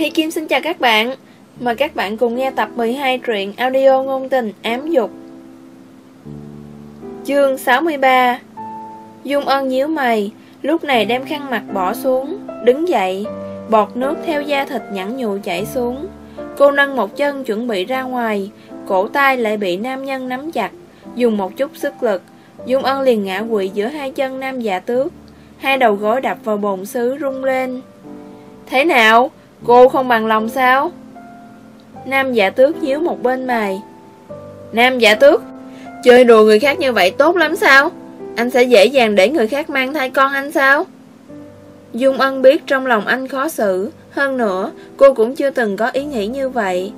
Hi Kim xin chào các bạn. Mời các bạn cùng nghe tập 12 truyện audio ngôn tình ám dục. Chương 63 Dung ân nhíu mày, Lúc này đem khăn mặt bỏ xuống, Đứng dậy, Bọt nước theo da thịt nhẵn nhụ chảy xuống. Cô nâng một chân chuẩn bị ra ngoài, Cổ tay lại bị nam nhân nắm chặt, Dùng một chút sức lực. Dung ân liền ngã quỵ giữa hai chân nam giả tước, Hai đầu gối đập vào bồn xứ rung lên. Thế nào? Cô không bằng lòng sao? Nam giả tước nhíu một bên mày Nam giả tước, Chơi đùa người khác như vậy tốt lắm sao? Anh sẽ dễ dàng để người khác mang thai con anh sao? Dung Ân biết trong lòng anh khó xử Hơn nữa, cô cũng chưa từng có ý nghĩ như vậy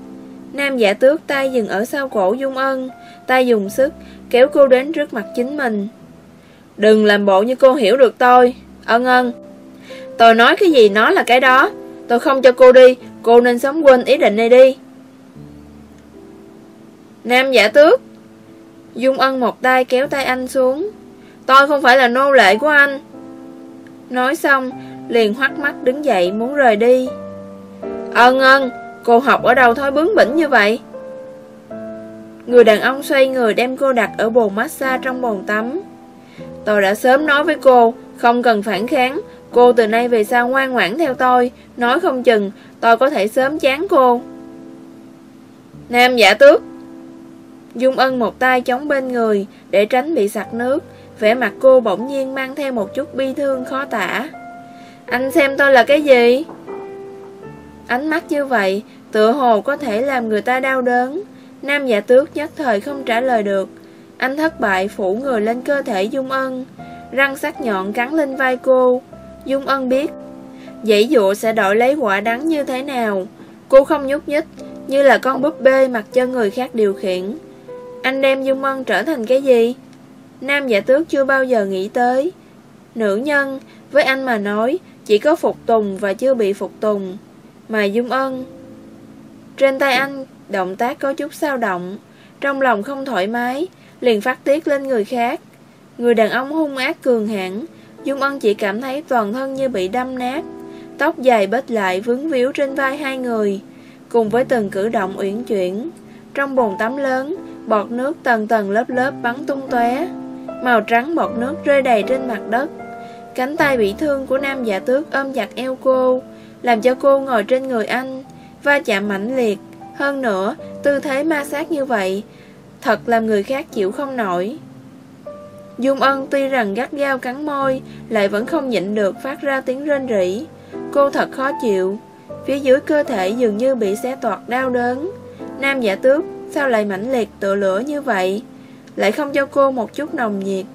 Nam giả tước tay dừng ở sau cổ Dung Ân, Tay dùng sức Kéo cô đến trước mặt chính mình Đừng làm bộ như cô hiểu được tôi Ân ân, Tôi nói cái gì nó là cái đó Tôi không cho cô đi, Cô nên sớm quên ý định này đi. Nam giả tước. Dung ân một tay kéo tay anh xuống. Tôi không phải là nô lệ của anh. Nói xong, Liền hoắt mắt đứng dậy muốn rời đi. Ân ân, Cô học ở đâu thói bướng bỉnh như vậy? Người đàn ông xoay người đem cô đặt ở bồn massage trong bồn tắm. Tôi đã sớm nói với cô, Không cần phản kháng Cô từ nay về sau ngoan ngoãn theo tôi. Nói không chừng, tôi có thể sớm chán cô. Nam giả tước. Dung ân một tay chống bên người, Để tránh bị sặc nước. Vẻ mặt cô bỗng nhiên mang theo một chút bi thương khó tả. Anh xem tôi là cái gì? Ánh mắt như vậy, Tựa hồ có thể làm người ta đau đớn. Nam giả tước nhất thời không trả lời được. Anh thất bại phủ người lên cơ thể Dung Ân. Răng sắc nhọn cắn lên vai cô. Dung Ân biết. Dãy dụa sẽ đổi lấy quả đắng như thế nào, Cô không nhúc nhích, Như là con búp bê mặc cho người khác điều khiển. Anh đem Dung Ân trở thành cái gì? Nam giả tước chưa bao giờ nghĩ tới. Nữ nhân, Với anh mà nói, Chỉ có phục tùng và chưa bị phục tùng. Mà Dung Ân, Trên tay anh, Động tác có chút sao động, Trong lòng không thoải mái, Liền phát tiết lên người khác. Người đàn ông hung ác cường hãn Dung Ân chỉ cảm thấy toàn thân như bị đâm nát Tóc dài bết lại vướng víu trên vai hai người. Cùng với từng cử động uyển chuyển Trong bồn tắm lớn Bọt nước tầng tầng lớp lớp bắn tung tóe. Màu trắng bọt nước rơi đầy trên mặt đất. Cánh tay bị thương của nam giả tước ôm chặt eo cô Làm cho cô ngồi trên người anh Va chạm mãnh liệt. Hơn nữa, tư thế ma sát như vậy Thật làm người khác chịu không nổi. Dung Ân tuy rằng gắt gao cắn môi, Lại vẫn không nhịn được phát ra tiếng rên rỉ. Cô thật khó chịu. Phía dưới cơ thể dường như bị xé toạc đau đớn. Nam giả tước, Sao lại mãnh liệt tựa lửa như vậy? Lại không cho cô một chút nồng nhiệt.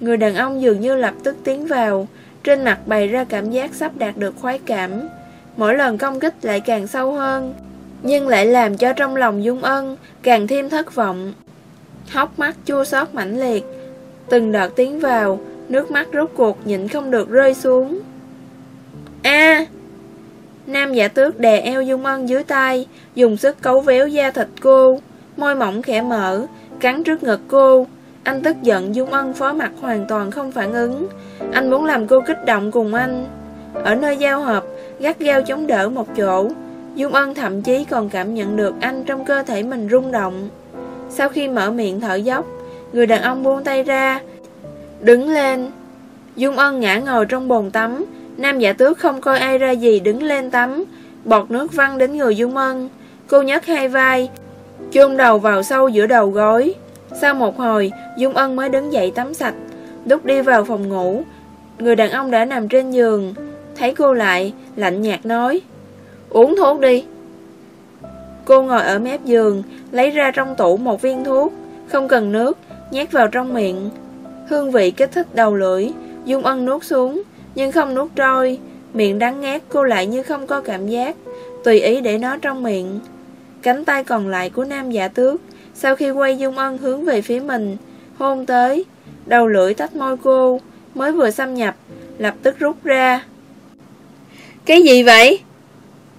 Người đàn ông dường như lập tức tiến vào. Trên mặt bày ra cảm giác sắp đạt được khoái cảm. Mỗi lần công kích lại càng sâu hơn. Nhưng lại làm cho trong lòng Dung Ân Càng thêm thất vọng. Hóc mắt chua xót mãnh liệt. Từng đợt tiến vào, Nước mắt rốt cuộc nhịn không được rơi xuống. A! Nam giả tước đè eo Dung Ân dưới tay, Dùng sức cấu véo da thịt cô. Môi mỏng khẽ mở, Cắn trước ngực cô. Anh tức giận Dung Ân phó mặt hoàn toàn không phản ứng. Anh muốn làm cô kích động cùng anh. Ở nơi giao hợp, Gắt gao chống đỡ một chỗ Dung Ân thậm chí còn cảm nhận được anh trong cơ thể mình rung động. Sau khi mở miệng thở dốc Người đàn ông buông tay ra, Đứng lên. Dung Ân ngã ngồi trong bồn tắm. Nam giả tước không coi ai ra gì, đứng lên tắm. Bọt nước văng đến người Dung Ân. Cô nhấc hai vai, chôn đầu vào sâu giữa đầu gối. Sau một hồi, Dung Ân mới đứng dậy tắm sạch. Lúc đi vào phòng ngủ, Người đàn ông đã nằm trên giường. Thấy cô lại, Lạnh nhạt nói, Uống thuốc đi. Cô ngồi ở mép giường, Lấy ra trong tủ một viên thuốc, Không cần nước. Nhét vào trong miệng. Hương vị kích thích đầu lưỡi, Dung Ân nuốt xuống, Nhưng không nuốt trôi. Miệng đắng ngát, cô lại như không có cảm giác, Tùy ý để nó trong miệng. Cánh tay còn lại của nam giả tước, Sau khi quay Dung Ân hướng về phía mình, Hôn tới. Đầu lưỡi tách môi cô, Mới vừa xâm nhập, Lập tức rút ra. Cái gì vậy?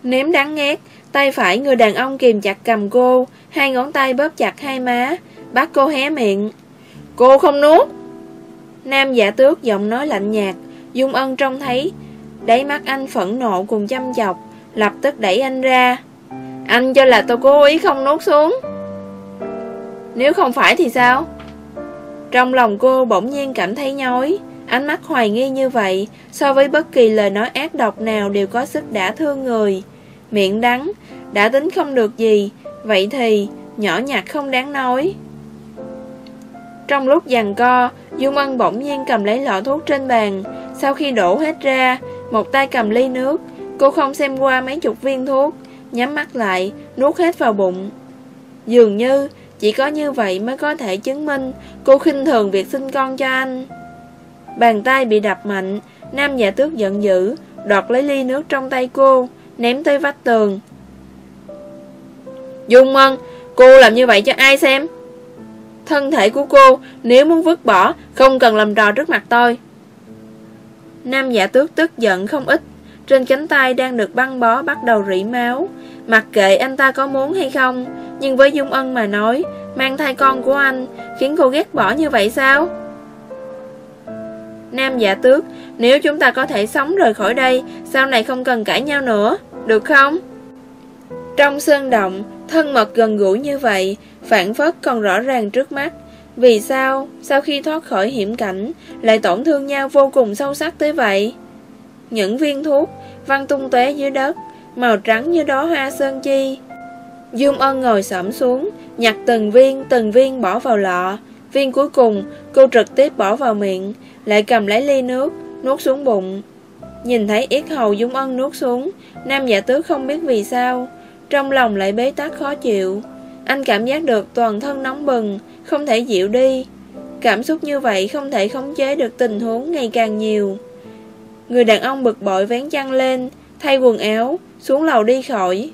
Ném đắng ngát, Tay phải người đàn ông kìm chặt cầm cô, Hai ngón tay bóp chặt hai má. Bắt cô hé miệng. Cô không nuốt. Nam giả tước giọng nói lạnh nhạt, Dung ân trông thấy. Đáy mắt anh phẫn nộ cùng chăm chọc, Lập tức đẩy anh ra. Anh cho là tôi cố ý không nuốt xuống. Nếu không phải thì sao? Trong lòng cô bỗng nhiên cảm thấy nhói. Ánh mắt hoài nghi như vậy, So với bất kỳ lời nói ác độc nào Đều có sức đã thương người. Miệng đắng, Đã tính không được gì, Vậy thì nhỏ nhặt không đáng nói. Trong lúc giằng co Dung Ân bỗng nhiên cầm lấy lọ thuốc trên bàn. Sau khi đổ hết ra Một tay cầm ly nước. Cô không xem qua mấy chục viên thuốc Nhắm mắt lại Nuốt hết vào bụng. Dường như chỉ có như vậy mới có thể chứng minh Cô khinh thường việc sinh con cho anh. Bàn tay bị đập mạnh Nam giả tước giận dữ Đoạt lấy ly nước trong tay cô Ném tới vách tường. Dung Mân, Cô làm như vậy cho ai xem? Thân thể của cô, Nếu muốn vứt bỏ, Không cần làm trò trước mặt tôi. Nam giả tước tức giận không ít. Trên cánh tay đang được băng bó Bắt đầu rỉ máu. Mặc kệ anh ta có muốn hay không, Nhưng với Dung Ân mà nói, Mang thai con của anh, Khiến cô ghét bỏ như vậy sao? Nam giả tước, Nếu chúng ta có thể sống rời khỏi đây, Sau này không cần cãi nhau nữa, Được không? Trong sơn động Thân mật gần gũi như vậy, Phản phất còn rõ ràng trước mắt. Vì sao? Sau khi thoát khỏi hiểm cảnh, Lại tổn thương nhau vô cùng sâu sắc tới vậy? Những viên thuốc Văng tung tóe dưới đất, Màu trắng như đó hoa sơn chi. Dung ân ngồi sẫm xuống, Nhặt từng viên từng viên bỏ vào lọ. Viên cuối cùng, cô trực tiếp bỏ vào miệng, Lại cầm lấy ly nước, Nuốt xuống bụng. Nhìn thấy yết hầu Dung Ân nuốt xuống, Nam giả tứ không biết vì sao trong lòng lại bế tắc khó chịu. Anh cảm giác được toàn thân nóng bừng, Không thể dịu đi. Cảm xúc như vậy không thể khống chế được tình huống ngày càng nhiều. Người đàn ông bực bội vén chăn lên, Thay quần áo, Xuống lầu đi khỏi.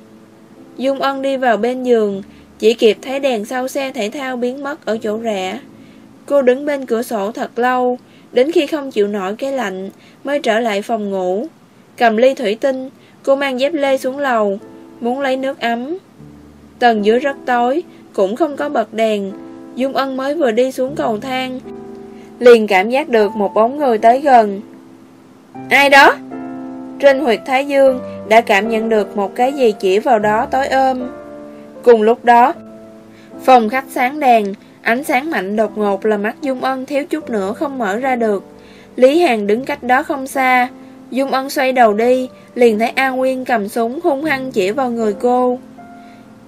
Dung Ân đi vào bên giường, Chỉ kịp thấy đèn sau xe thể thao biến mất ở chỗ rẽ. Cô đứng bên cửa sổ thật lâu, Đến khi không chịu nổi cái lạnh, Mới trở lại phòng ngủ. Cầm ly thủy tinh, Cô mang dép lê xuống lầu Muốn lấy nước ấm Tầng dưới rất tối, Cũng không có bật đèn Dung Ân mới vừa đi xuống cầu thang, Liền cảm giác được một bóng người tới gần Ai đó? Trên huyệt Thái Dương Đã cảm nhận được một cái gì chỉ vào đó tối ôm Cùng lúc đó, Phòng khách sáng đèn, Ánh sáng mạnh đột ngột là mắt Dung Ân thiếu chút nữa không mở ra được. Lý Hàng đứng cách đó không xa. Dung Ân xoay đầu đi, liền thấy An Nguyên cầm súng hung hăng chỉ vào người cô.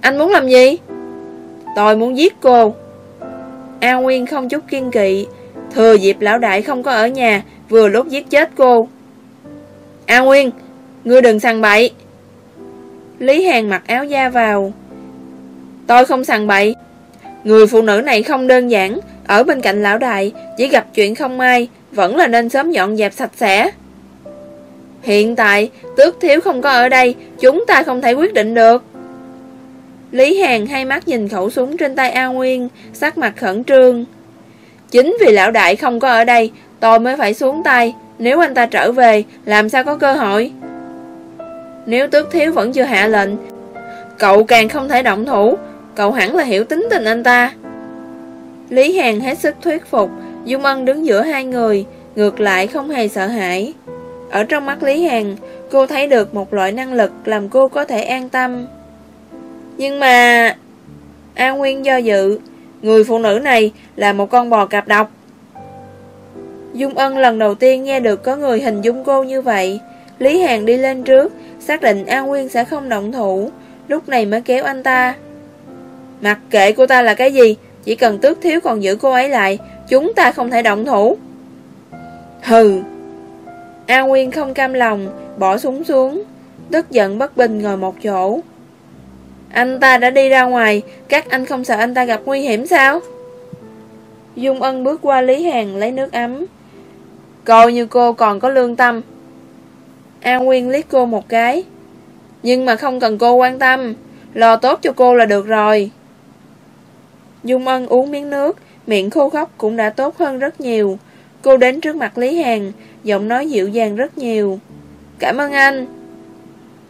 Anh muốn làm gì? Tôi muốn giết cô. An Nguyên không chút kiên kỵ. Thừa dịp lão đại không có ở nhà, vừa lúc giết chết cô. An Nguyên, ngươi đừng sằng bậy. Lý Hàn mặc áo da vào. Tôi không sằng bậy, Người phụ nữ này không đơn giản, ở bên cạnh lão đại, chỉ gặp chuyện không may, vẫn là nên sớm dọn dẹp sạch sẽ. Hiện tại, tước thiếu không có ở đây, chúng ta không thể quyết định được. Lý Hàn hai mắt nhìn khẩu súng trên tay A Nguyên, sắc mặt khẩn trương. Chính vì lão đại không có ở đây, tôi mới phải xuống tay, nếu anh ta trở về, làm sao có cơ hội? Nếu tước thiếu vẫn chưa hạ lệnh, cậu càng không thể động thủ, Cậu hẳn là hiểu tính tình anh ta Lý Hàn hết sức thuyết phục Dung Ân đứng giữa hai người Ngược lại không hề sợ hãi ở trong mắt Lý Hằng Cô thấy được một loại năng lực Làm cô có thể an tâm. Nhưng mà An Nguyên do dự, Người phụ nữ này là một con bò cạp độc. Dung Ân lần đầu tiên nghe được có người hình dung cô như vậy. Lý Hằng đi lên trước, Xác định An Nguyên sẽ không động thủ, Lúc này mới kéo anh ta. Mặc kệ cô ta là cái gì, Chỉ cần tước thiếu còn giữ cô ấy lại, Chúng ta không thể động thủ. Hừ A Nguyên không cam lòng Bỏ súng xuống Tức giận bất bình ngồi một chỗ. Anh ta đã đi ra ngoài Các anh không sợ anh ta gặp nguy hiểm sao? Dung Ân bước qua Lý Hàng lấy nước ấm. Coi như cô còn có lương tâm. A Nguyên liếc cô một cái. Nhưng mà không cần cô quan tâm Lo tốt cho cô là được rồi. Dung Ân uống miếng nước, miệng khô khóc cũng đã tốt hơn rất nhiều. Cô đến trước mặt Lý Hàn, giọng nói dịu dàng rất nhiều. Cảm ơn anh.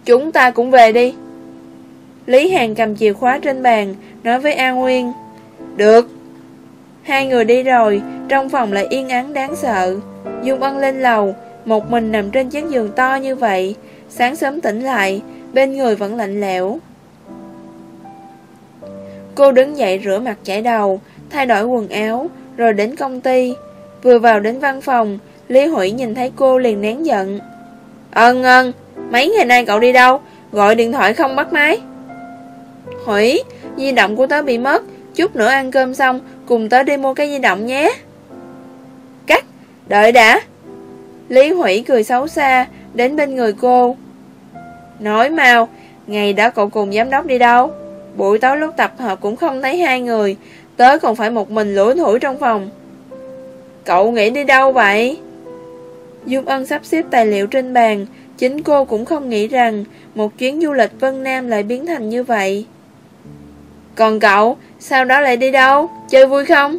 Chúng ta cũng về đi. Lý Hàn cầm chìa khóa trên bàn, nói với An Nguyên. Được. Hai người đi rồi, trong phòng lại yên ắng đáng sợ. Dung Ân lên lầu, một mình nằm trên chiếc giường to như vậy. Sáng sớm tỉnh lại, Bên người vẫn lạnh lẽo Cô đứng dậy rửa mặt chải đầu Thay đổi quần áo Rồi đến công ty Vừa vào đến văn phòng Lý Hủy nhìn thấy cô liền nén giận. Ân ân, Mấy ngày nay cậu đi đâu? Gọi điện thoại không bắt máy. Hủy, Di động của tớ bị mất, Chút nữa ăn cơm xong, Cùng tớ đi mua cái di động nhé. Cắt, Đợi đã. Lý Hủy cười xấu xa, Đến bên người cô. Nói mau, Ngày đó cậu cùng giám đốc đi đâu? Buổi tối lúc tập hợp cũng không thấy hai người, Tớ còn phải một mình lủi thủi trong phòng. Cậu nghĩ đi đâu vậy? Dung Ân sắp xếp tài liệu trên bàn. Chính cô cũng không nghĩ rằng Một chuyến du lịch Vân Nam lại biến thành như vậy. Còn cậu, Sau đó lại đi đâu? Chơi vui không?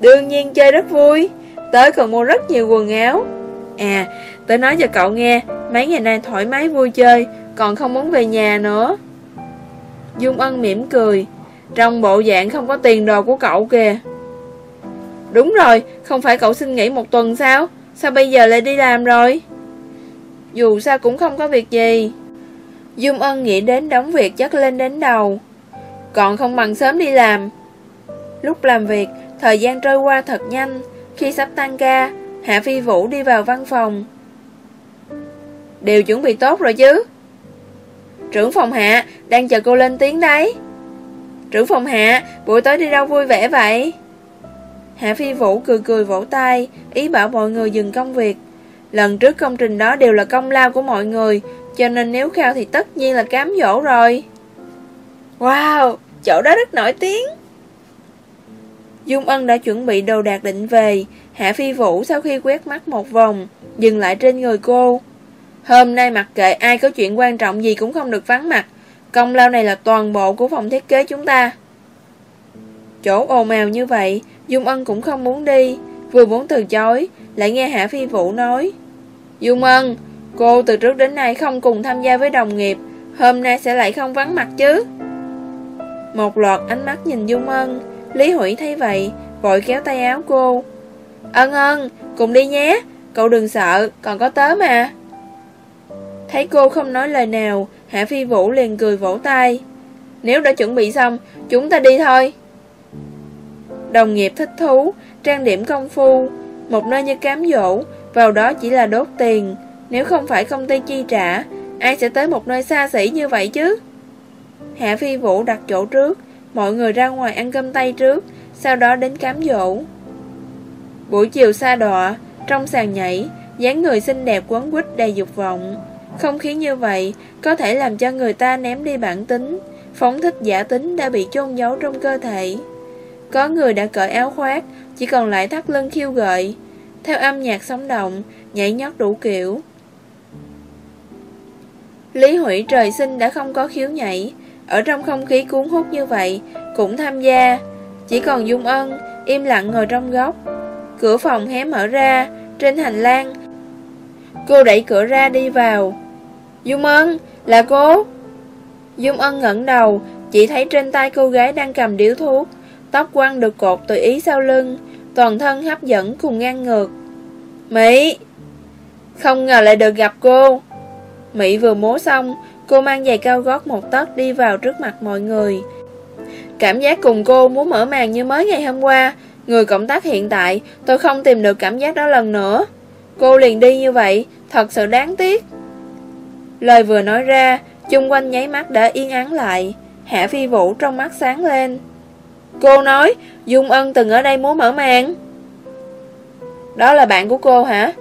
Đương nhiên chơi rất vui. Tớ còn mua rất nhiều quần áo. À Tớ nói cho cậu nghe, Mấy ngày nay thoải mái vui chơi, Còn không muốn về nhà nữa. Dung Ân mỉm cười. Trong bộ dạng không có tiền đồ của cậu kìa. Đúng rồi, Không phải cậu xin nghỉ một tuần sao? Sao bây giờ lại đi làm rồi? Dù sao cũng không có việc gì. Dung Ân nghĩ đến đóng việc chất lên đến đầu. Còn không bằng sớm đi làm. Lúc làm việc, Thời gian trôi qua thật nhanh. Khi sắp tăng ca, Hạ Phi Vũ đi vào văn phòng. Đều chuẩn bị tốt rồi chứ? Trưởng phòng hạ, Đang chờ cô lên tiếng đấy. Trưởng phòng hạ, Buổi tối đi đâu vui vẻ vậy? Hạ Phi Vũ cười cười vỗ tay, Ý bảo mọi người dừng công việc. Lần trước công trình đó đều là công lao của mọi người, Cho nên nếu khao thì tất nhiên là cám dỗ rồi. Wow, Chỗ đó rất nổi tiếng. Dung Ân đã chuẩn bị đồ đạc định về, Hạ Phi Vũ sau khi quét mắt một vòng, Dừng lại trên người cô. Hôm nay mặc kệ ai có chuyện quan trọng gì cũng không được vắng mặt, Công lao này là toàn bộ của phòng thiết kế chúng ta. Chỗ ồn ào như vậy Dung Ân cũng không muốn đi, Vừa muốn từ chối, Lại nghe Hạ Phi Vũ nói. Dung Ân, Cô từ trước đến nay không cùng tham gia với đồng nghiệp, Hôm nay sẽ lại không vắng mặt chứ? Một loạt ánh mắt nhìn Dung Ân, Lý Hủy thấy vậy, Vội kéo tay áo cô. Ân ân, cùng đi nhé, Cậu đừng sợ, còn có tớ mà. Thấy cô không nói lời nào, Hạ Phi Vũ liền cười vỗ tay. Nếu đã chuẩn bị xong, Chúng ta đi thôi. Đồng nghiệp thích thú Trang điểm công phu. Một nơi như cám dỗ Vào đó chỉ là đốt tiền. Nếu không phải công ty chi trả Ai sẽ tới một nơi xa xỉ như vậy chứ? Hạ Phi Vũ đặt chỗ trước Mọi người ra ngoài ăn cơm tay trước Sau đó đến cám dỗ. Buổi chiều xa đọa Trong sàn nhảy dáng người xinh đẹp quấn quýt đầy dục vọng. Không khí như vậy có thể làm cho người ta ném đi bản tính, phóng thích giả tính đã bị chôn giấu trong cơ thể. Có người đã cởi áo khoác, chỉ còn lại thắt lưng khiêu gợi, theo âm nhạc sống động, nhảy nhót đủ kiểu. Lý Hủy trời sinh đã không có khiếu nhảy, ở trong không khí cuốn hút như vậy, cũng tham gia. Chỉ còn Dung Ân, im lặng ngồi trong góc. Cửa phòng hé mở ra, trên hành lang. Cô đẩy cửa ra đi vào, Dung Ân, là cô Dung Ân ngẩng đầu Chỉ thấy trên tay cô gái đang cầm điếu thuốc Tóc quăng được cột tùy ý sau lưng Toàn thân hấp dẫn cùng ngang ngược. Mỹ Không ngờ lại được gặp cô. Mỹ vừa múa xong Cô mang giày cao gót một tấc đi vào trước mặt mọi người. Cảm giác cùng cô muốn mở màn như mới ngày hôm qua. Người cộng tác hiện tại Tôi không tìm được cảm giác đó lần nữa. Cô liền đi như vậy Thật sự đáng tiếc. Lời vừa nói ra, chung quanh nháy mắt đã yên ắng lại. Hạ Phi Vũ trong mắt sáng lên. Cô nói, Dung Ân từng ở đây muốn mở màn. Đó là bạn của cô hả?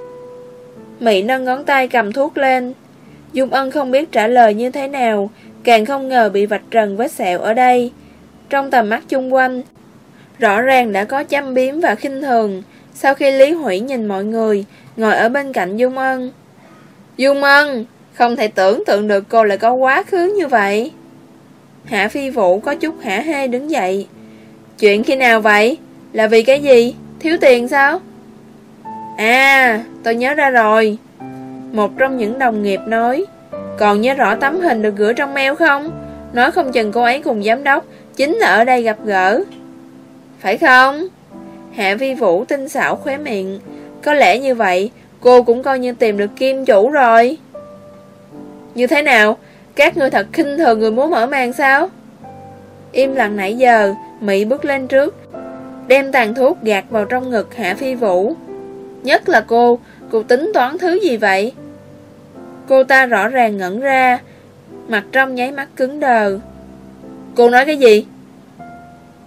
Mỹ nâng ngón tay cầm thuốc lên. Dung Ân không biết trả lời như thế nào, càng không ngờ bị vạch trần vết sẹo ở đây. Trong tầm mắt chung quanh, rõ ràng đã có chăm biếm và khinh thường. Sau khi Lý Hủy nhìn mọi người, ngồi ở bên cạnh Dung Ân. Dung Ân, không thể tưởng tượng được cô lại có quá khứ như vậy Hạ phi vũ có chút hả hê đứng dậy Chuyện khi nào vậy? Là vì cái gì? Thiếu tiền sao? À, tôi nhớ ra rồi Một trong những đồng nghiệp nói Còn nhớ rõ tấm hình được gửi trong mail không? Nói không chừng cô ấy cùng giám đốc Chính là ở đây gặp gỡ Phải không? Hạ vi vũ tinh xảo khóe miệng Có lẽ như vậy Cô cũng coi như tìm được kim chủ rồi như thế nào? Các ngươi thật khinh thường người muốn mở màn sao? Im lặng nãy giờ, Mỹ bước lên trước, đem tàn thuốc gạt vào trong ngực Hạ Phi Vũ. Nhất là cô, cô tính toán thứ gì vậy? Cô ta rõ ràng ngẩn ra, mặt trong nháy mắt cứng đờ. Cô nói cái gì?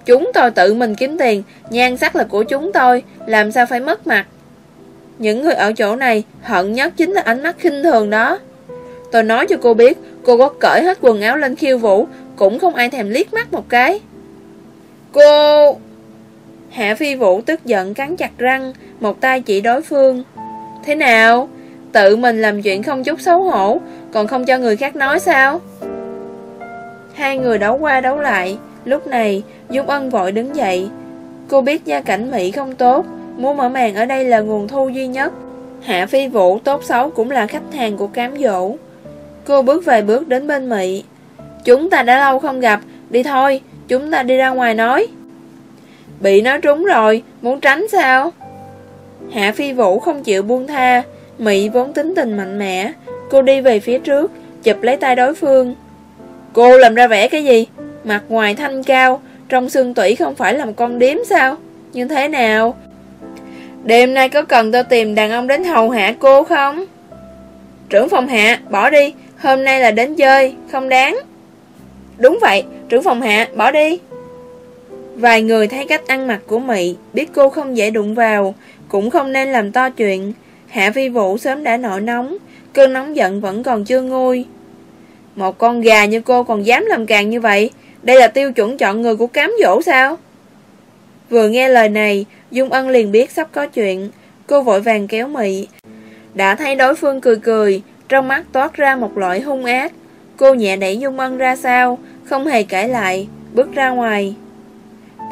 Chúng tôi tự mình kiếm tiền, nhan sắc là của chúng tôi, làm sao phải mất mặt? Những người ở chỗ này hận nhất chính là ánh mắt khinh thường đó. Tôi nói cho cô biết, cô có cởi hết quần áo lên khiêu vũ, cũng không ai thèm liếc mắt một cái. Cô... Hạ Phi Vũ tức giận cắn chặt răng, một tay chỉ đối phương. Thế nào? Tự mình làm chuyện không chút xấu hổ, còn không cho người khác nói sao? Hai người đấu qua đấu lại, lúc này Dung Ân vội đứng dậy. Cô biết gia cảnh Mỹ không tốt, muốn mở màn ở đây là nguồn thu duy nhất. Hạ Phi Vũ tốt xấu cũng là khách hàng của cám dỗ. Cô bước vài bước đến bên Mỹ. Chúng ta đã lâu không gặp, đi thôi, chúng ta đi ra ngoài nói. Bị nó trúng rồi, muốn tránh sao? Hạ Phi Vũ không chịu buông tha, Mỹ vốn tính tình mạnh mẽ, cô đi về phía trước, chụp lấy tay đối phương. Cô làm ra vẻ cái gì? Mặt ngoài thanh cao, trong xương tủy không phải làm con điếm sao? Như thế nào? Đêm nay có cần tôi tìm đàn ông đến hầu hạ cô không? Trưởng phòng hạ, bỏ đi, hôm nay là đến chơi, không đáng. Đúng vậy, trưởng phòng hạ, bỏ đi. Vài người thấy cách ăn mặc của Mị, biết cô không dễ đụng vào, cũng không nên làm to chuyện. Hạ Phi Vũ sớm đã nổi nóng, cơn nóng giận vẫn còn chưa nguôi. Một con gà như cô còn dám làm càng như vậy, đây là tiêu chuẩn chọn người của cám dỗ sao? Vừa nghe lời này, Dung Ân liền biết sắp có chuyện, cô vội vàng kéo Mị. Đã thấy đối phương cười cười, trong mắt toát ra một loại hung ác. Cô nhẹ đẩy Dung Ân ra sau, không hề cãi lại, bước ra ngoài.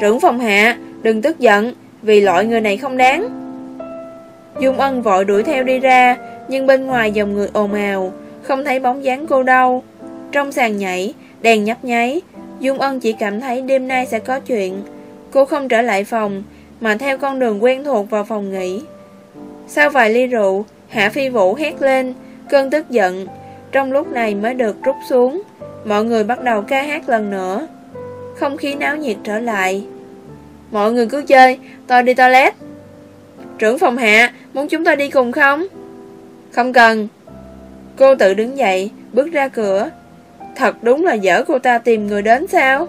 Trưởng phòng hạ, đừng tức giận, vì loại người này không đáng. Dung Ân vội đuổi theo đi ra, nhưng bên ngoài dòng người ồn ào, không thấy bóng dáng cô đâu. Trong sàn nhảy, đèn nhấp nháy, Dung Ân chỉ cảm thấy đêm nay sẽ có chuyện. Cô không trở lại phòng, mà theo con đường quen thuộc vào phòng nghỉ. Sau vài ly rượu, Hạ Phi Vũ hét lên, cơn tức giận, trong lúc này mới được rút xuống. Mọi người bắt đầu ca hát lần nữa. Không khí náo nhiệt trở lại. Mọi người cứ chơi, tôi đi toilet. Trưởng phòng hạ, muốn chúng ta đi cùng không? Không cần. Cô tự đứng dậy, bước ra cửa. Thật đúng là dở cô ta tìm người đến sao?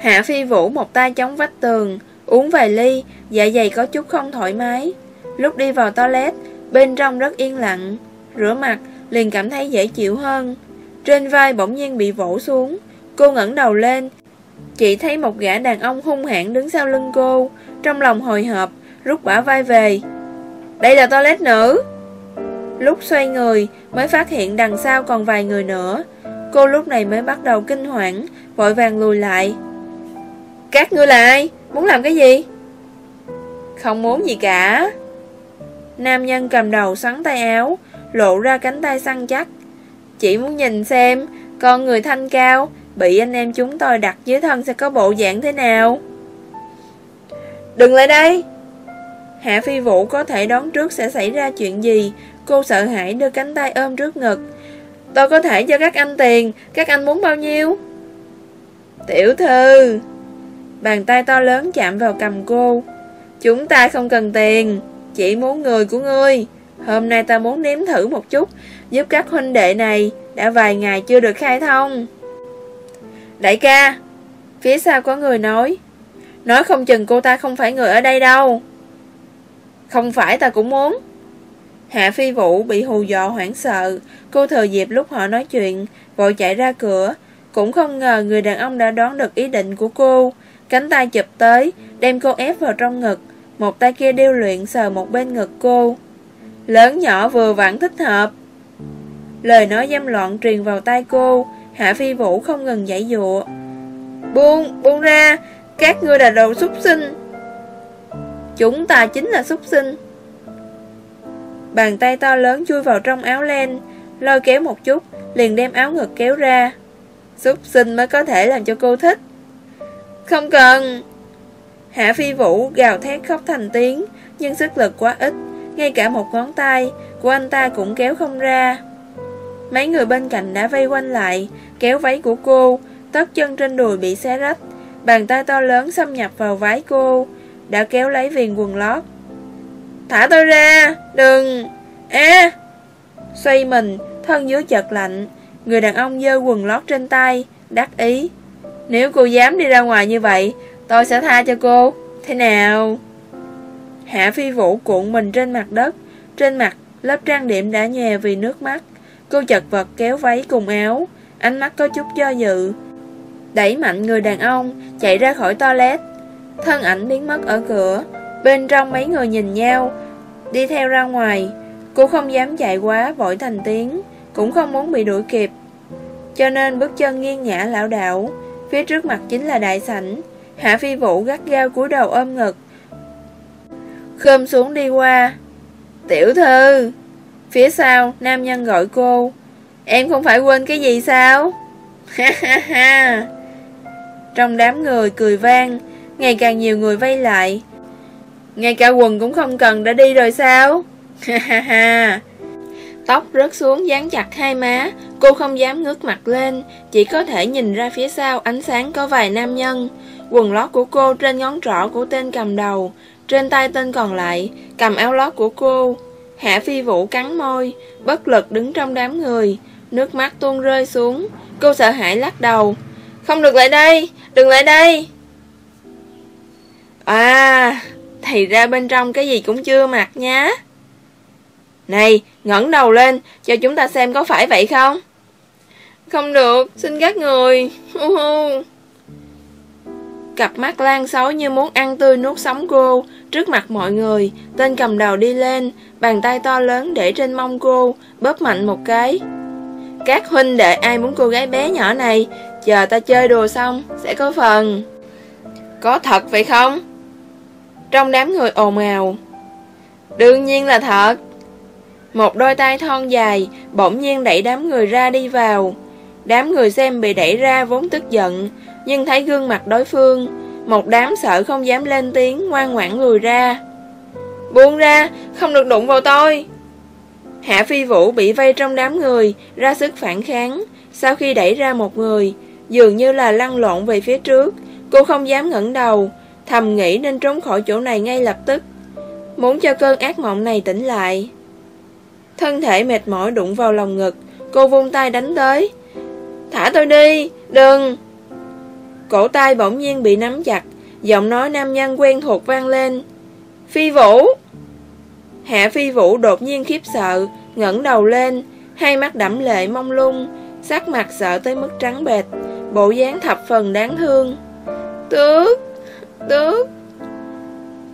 Hạ phi vũ một tay chống vách tường, uống vài ly, dạ dày có chút không thoải mái. Lúc đi vào toilet, bên trong rất yên lặng. Rửa mặt, liền cảm thấy dễ chịu hơn. Trên vai bỗng nhiên bị vỗ xuống. Cô ngẩng đầu lên. Chỉ thấy một gã đàn ông hung hãn đứng sau lưng cô. Trong lòng hồi hộp, rút bả vai về. Đây là toilet nữ. Lúc xoay người, mới phát hiện đằng sau còn vài người nữa. Cô lúc này mới bắt đầu kinh hoảng, vội vàng lùi lại. Các ngươi là ai? Muốn làm cái gì? Không muốn gì cả. Nam nhân cầm đầu xoắn tay áo, lộ ra cánh tay săn chắc. Chỉ muốn nhìn xem, con người thanh cao, bị anh em chúng tôi đặt dưới thân sẽ có bộ dạng thế nào. Đừng lại đây! Hạ phi vũ có thể đoán trước sẽ xảy ra chuyện gì, cô sợ hãi đưa cánh tay ôm trước ngực. Tôi có thể cho các anh tiền, các anh muốn bao nhiêu? Tiểu thư! Bàn tay to lớn chạm vào cầm cô. Chúng ta không cần tiền, chỉ muốn người của ngươi. Hôm nay ta muốn nếm thử một chút, giúp các huynh đệ này đã vài ngày chưa được khai thông. Đại ca, phía sau có người nói, nói không chừng cô ta không phải người ở đây đâu. Không phải ta cũng muốn. Hạ phi vũ bị hù dọa hoảng sợ, cô thừa dịp lúc họ nói chuyện, vội chạy ra cửa. Cũng không ngờ người đàn ông đã đoán được ý định của cô. Cánh tay chụp tới, đem cô ép vào trong ngực. Một tay kia điêu luyện sờ một bên ngực cô. Lớn nhỏ vừa vặn thích hợp. Lời nói dâm loạn truyền vào tai cô, Hạ Phi Vũ không ngừng giải dụa. Buông, buông ra, các ngươi là đồ súc sinh. Chúng ta chính là súc sinh. Bàn tay to lớn chui vào trong áo len, lôi kéo một chút, liền đem áo ngực kéo ra. Súc sinh mới có thể làm cho cô thích. Không cần. Hạ Phi Vũ gào thét khóc thành tiếng, nhưng sức lực quá ít, ngay cả một ngón tay của anh ta cũng kéo không ra. Mấy người bên cạnh đã vây quanh lại, kéo váy của cô, tất chân trên đùi bị xé rách. Bàn tay to lớn xâm nhập vào váy cô, đã kéo lấy viền quần lót. Thả tôi ra, đừng, a Xoay mình, thân dưới chật lạnh, người đàn ông dơ quần lót trên tay, đắc ý. Nếu cô dám đi ra ngoài như vậy, tôi sẽ tha cho cô. Thế nào? Hạ phi vũ cuộn mình trên mặt đất, trên mặt lớp trang điểm đã nhè vì nước mắt. Cô chật vật kéo váy cùng áo, ánh mắt có chút do dự. Đẩy mạnh người đàn ông, chạy ra khỏi toilet. Thân ảnh biến mất ở cửa, bên trong mấy người nhìn nhau, đi theo ra ngoài. Cô không dám chạy quá vội thành tiếng, cũng không muốn bị đuổi kịp. Cho nên bước chân nghiêng ngã lão đảo, phía trước mặt chính là đại sảnh. Hạ phi vũ gắt gao cúi đầu ôm ngực. Khơm xuống đi qua. Tiểu thư! Phía sau, nam nhân gọi cô. Em không phải quên cái gì sao? Ha ha ha! Trong đám người cười vang, ngày càng nhiều người vây lại. Ngay cả quần cũng không cần đã đi rồi sao? Ha ha ha! Tóc rớt xuống dán chặt hai má, cô không dám ngước mặt lên, chỉ có thể nhìn ra phía sau ánh sáng có vài nam nhân. Quần lót của cô trên ngón trỏ của tên cầm đầu, trên tay tên còn lại, cầm áo lót của cô. Hạ phi vũ cắn môi, bất lực đứng trong đám người, nước mắt tuôn rơi xuống. Cô sợ hãi lắc đầu. Không được lại đây, đừng lại đây. À, thì ra bên trong cái gì cũng chưa mặc nhá. Này, ngẩng đầu lên, cho chúng ta xem có phải vậy không? Không được, xin các người. Uh Cặp mắt lan xấu như muốn ăn tươi nuốt sống cô, trước mặt mọi người, tên cầm đầu đi lên, bàn tay to lớn để trên mông cô, bóp mạnh một cái. Các huynh đệ ai muốn cô gái bé nhỏ này, chờ ta chơi đùa xong, sẽ có phần. Có thật vậy không? Trong đám người ồn ào. Đương nhiên là thật. Một đôi tay thon dài, bỗng nhiên đẩy đám người ra đi vào. Đám người xem bị đẩy ra vốn tức giận, nhưng thấy gương mặt đối phương, một đám sợ không dám lên tiếng, ngoan ngoãn lùi ra. Buông ra, không được đụng vào tôi. Hạ Phi Vũ bị vây trong đám người, ra sức phản kháng. Sau khi đẩy ra một người, dường như là lăn lộn về phía trước, cô không dám ngẩng đầu, thầm nghĩ nên trốn khỏi chỗ này ngay lập tức. Muốn cho cơn ác mộng này tỉnh lại. Thân thể mệt mỏi đụng vào lòng ngực, cô vung tay đánh tới. Thả tôi đi, đừng! Cổ tay bỗng nhiên bị nắm chặt, giọng nói nam nhân quen thuộc vang lên. Phi Vũ! Hạ Phi Vũ đột nhiên khiếp sợ, ngẩng đầu lên, hai mắt đẫm lệ mông lung, sắc mặt sợ tới mức trắng bệch, bộ dáng thập phần đáng thương. Tước! Tước!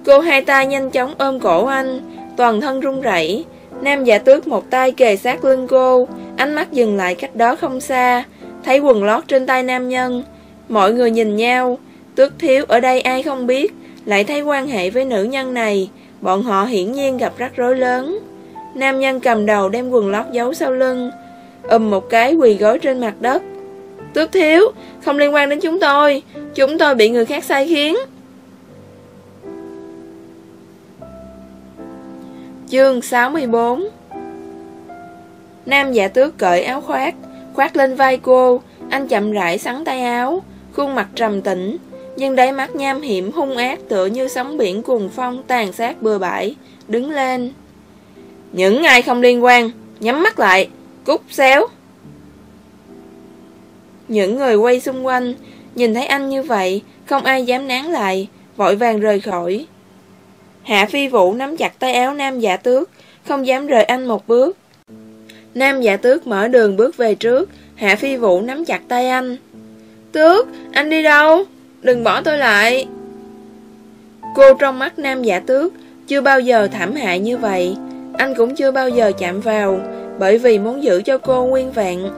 Cô hai tay nhanh chóng ôm cổ anh, toàn thân run rẩy. Nam giả tước một tay kề sát lưng cô, ánh mắt dừng lại cách đó không xa, thấy quần lót trên tay nam nhân, Mọi người nhìn nhau, tước thiếu ở đây ai không biết, lại thấy quan hệ với nữ nhân này, bọn họ hiển nhiên gặp rắc rối lớn. Nam nhân cầm đầu đem quần lót giấu sau lưng, ầm một cái quỳ gối trên mặt đất. Tước thiếu, không liên quan đến chúng tôi, chúng tôi bị người khác sai khiến. Chương 64 Nam giả tước cởi áo khoác, khoác lên vai cô, anh chậm rãi sắn tay áo, Khuôn mặt trầm tĩnh, nhưng đáy mắt nham hiểm hung ác tựa như sóng biển cuồng phong tàn sát bừa bãi, đứng lên. Những ai không liên quan, nhắm mắt lại, cút xéo. Những người quay xung quanh, nhìn thấy anh như vậy, không ai dám nán lại, vội vàng rời khỏi. Hạ phi vũ nắm chặt tay áo nam giả tước, không dám rời anh một bước. Nam giả tước mở đường bước về trước, Hạ phi vũ nắm chặt tay anh. Tước, anh đi đâu? Đừng bỏ tôi lại. Cô trong mắt nam giả tước, chưa bao giờ thảm hại như vậy. Anh cũng chưa bao giờ chạm vào, bởi vì muốn giữ cho cô nguyên vẹn.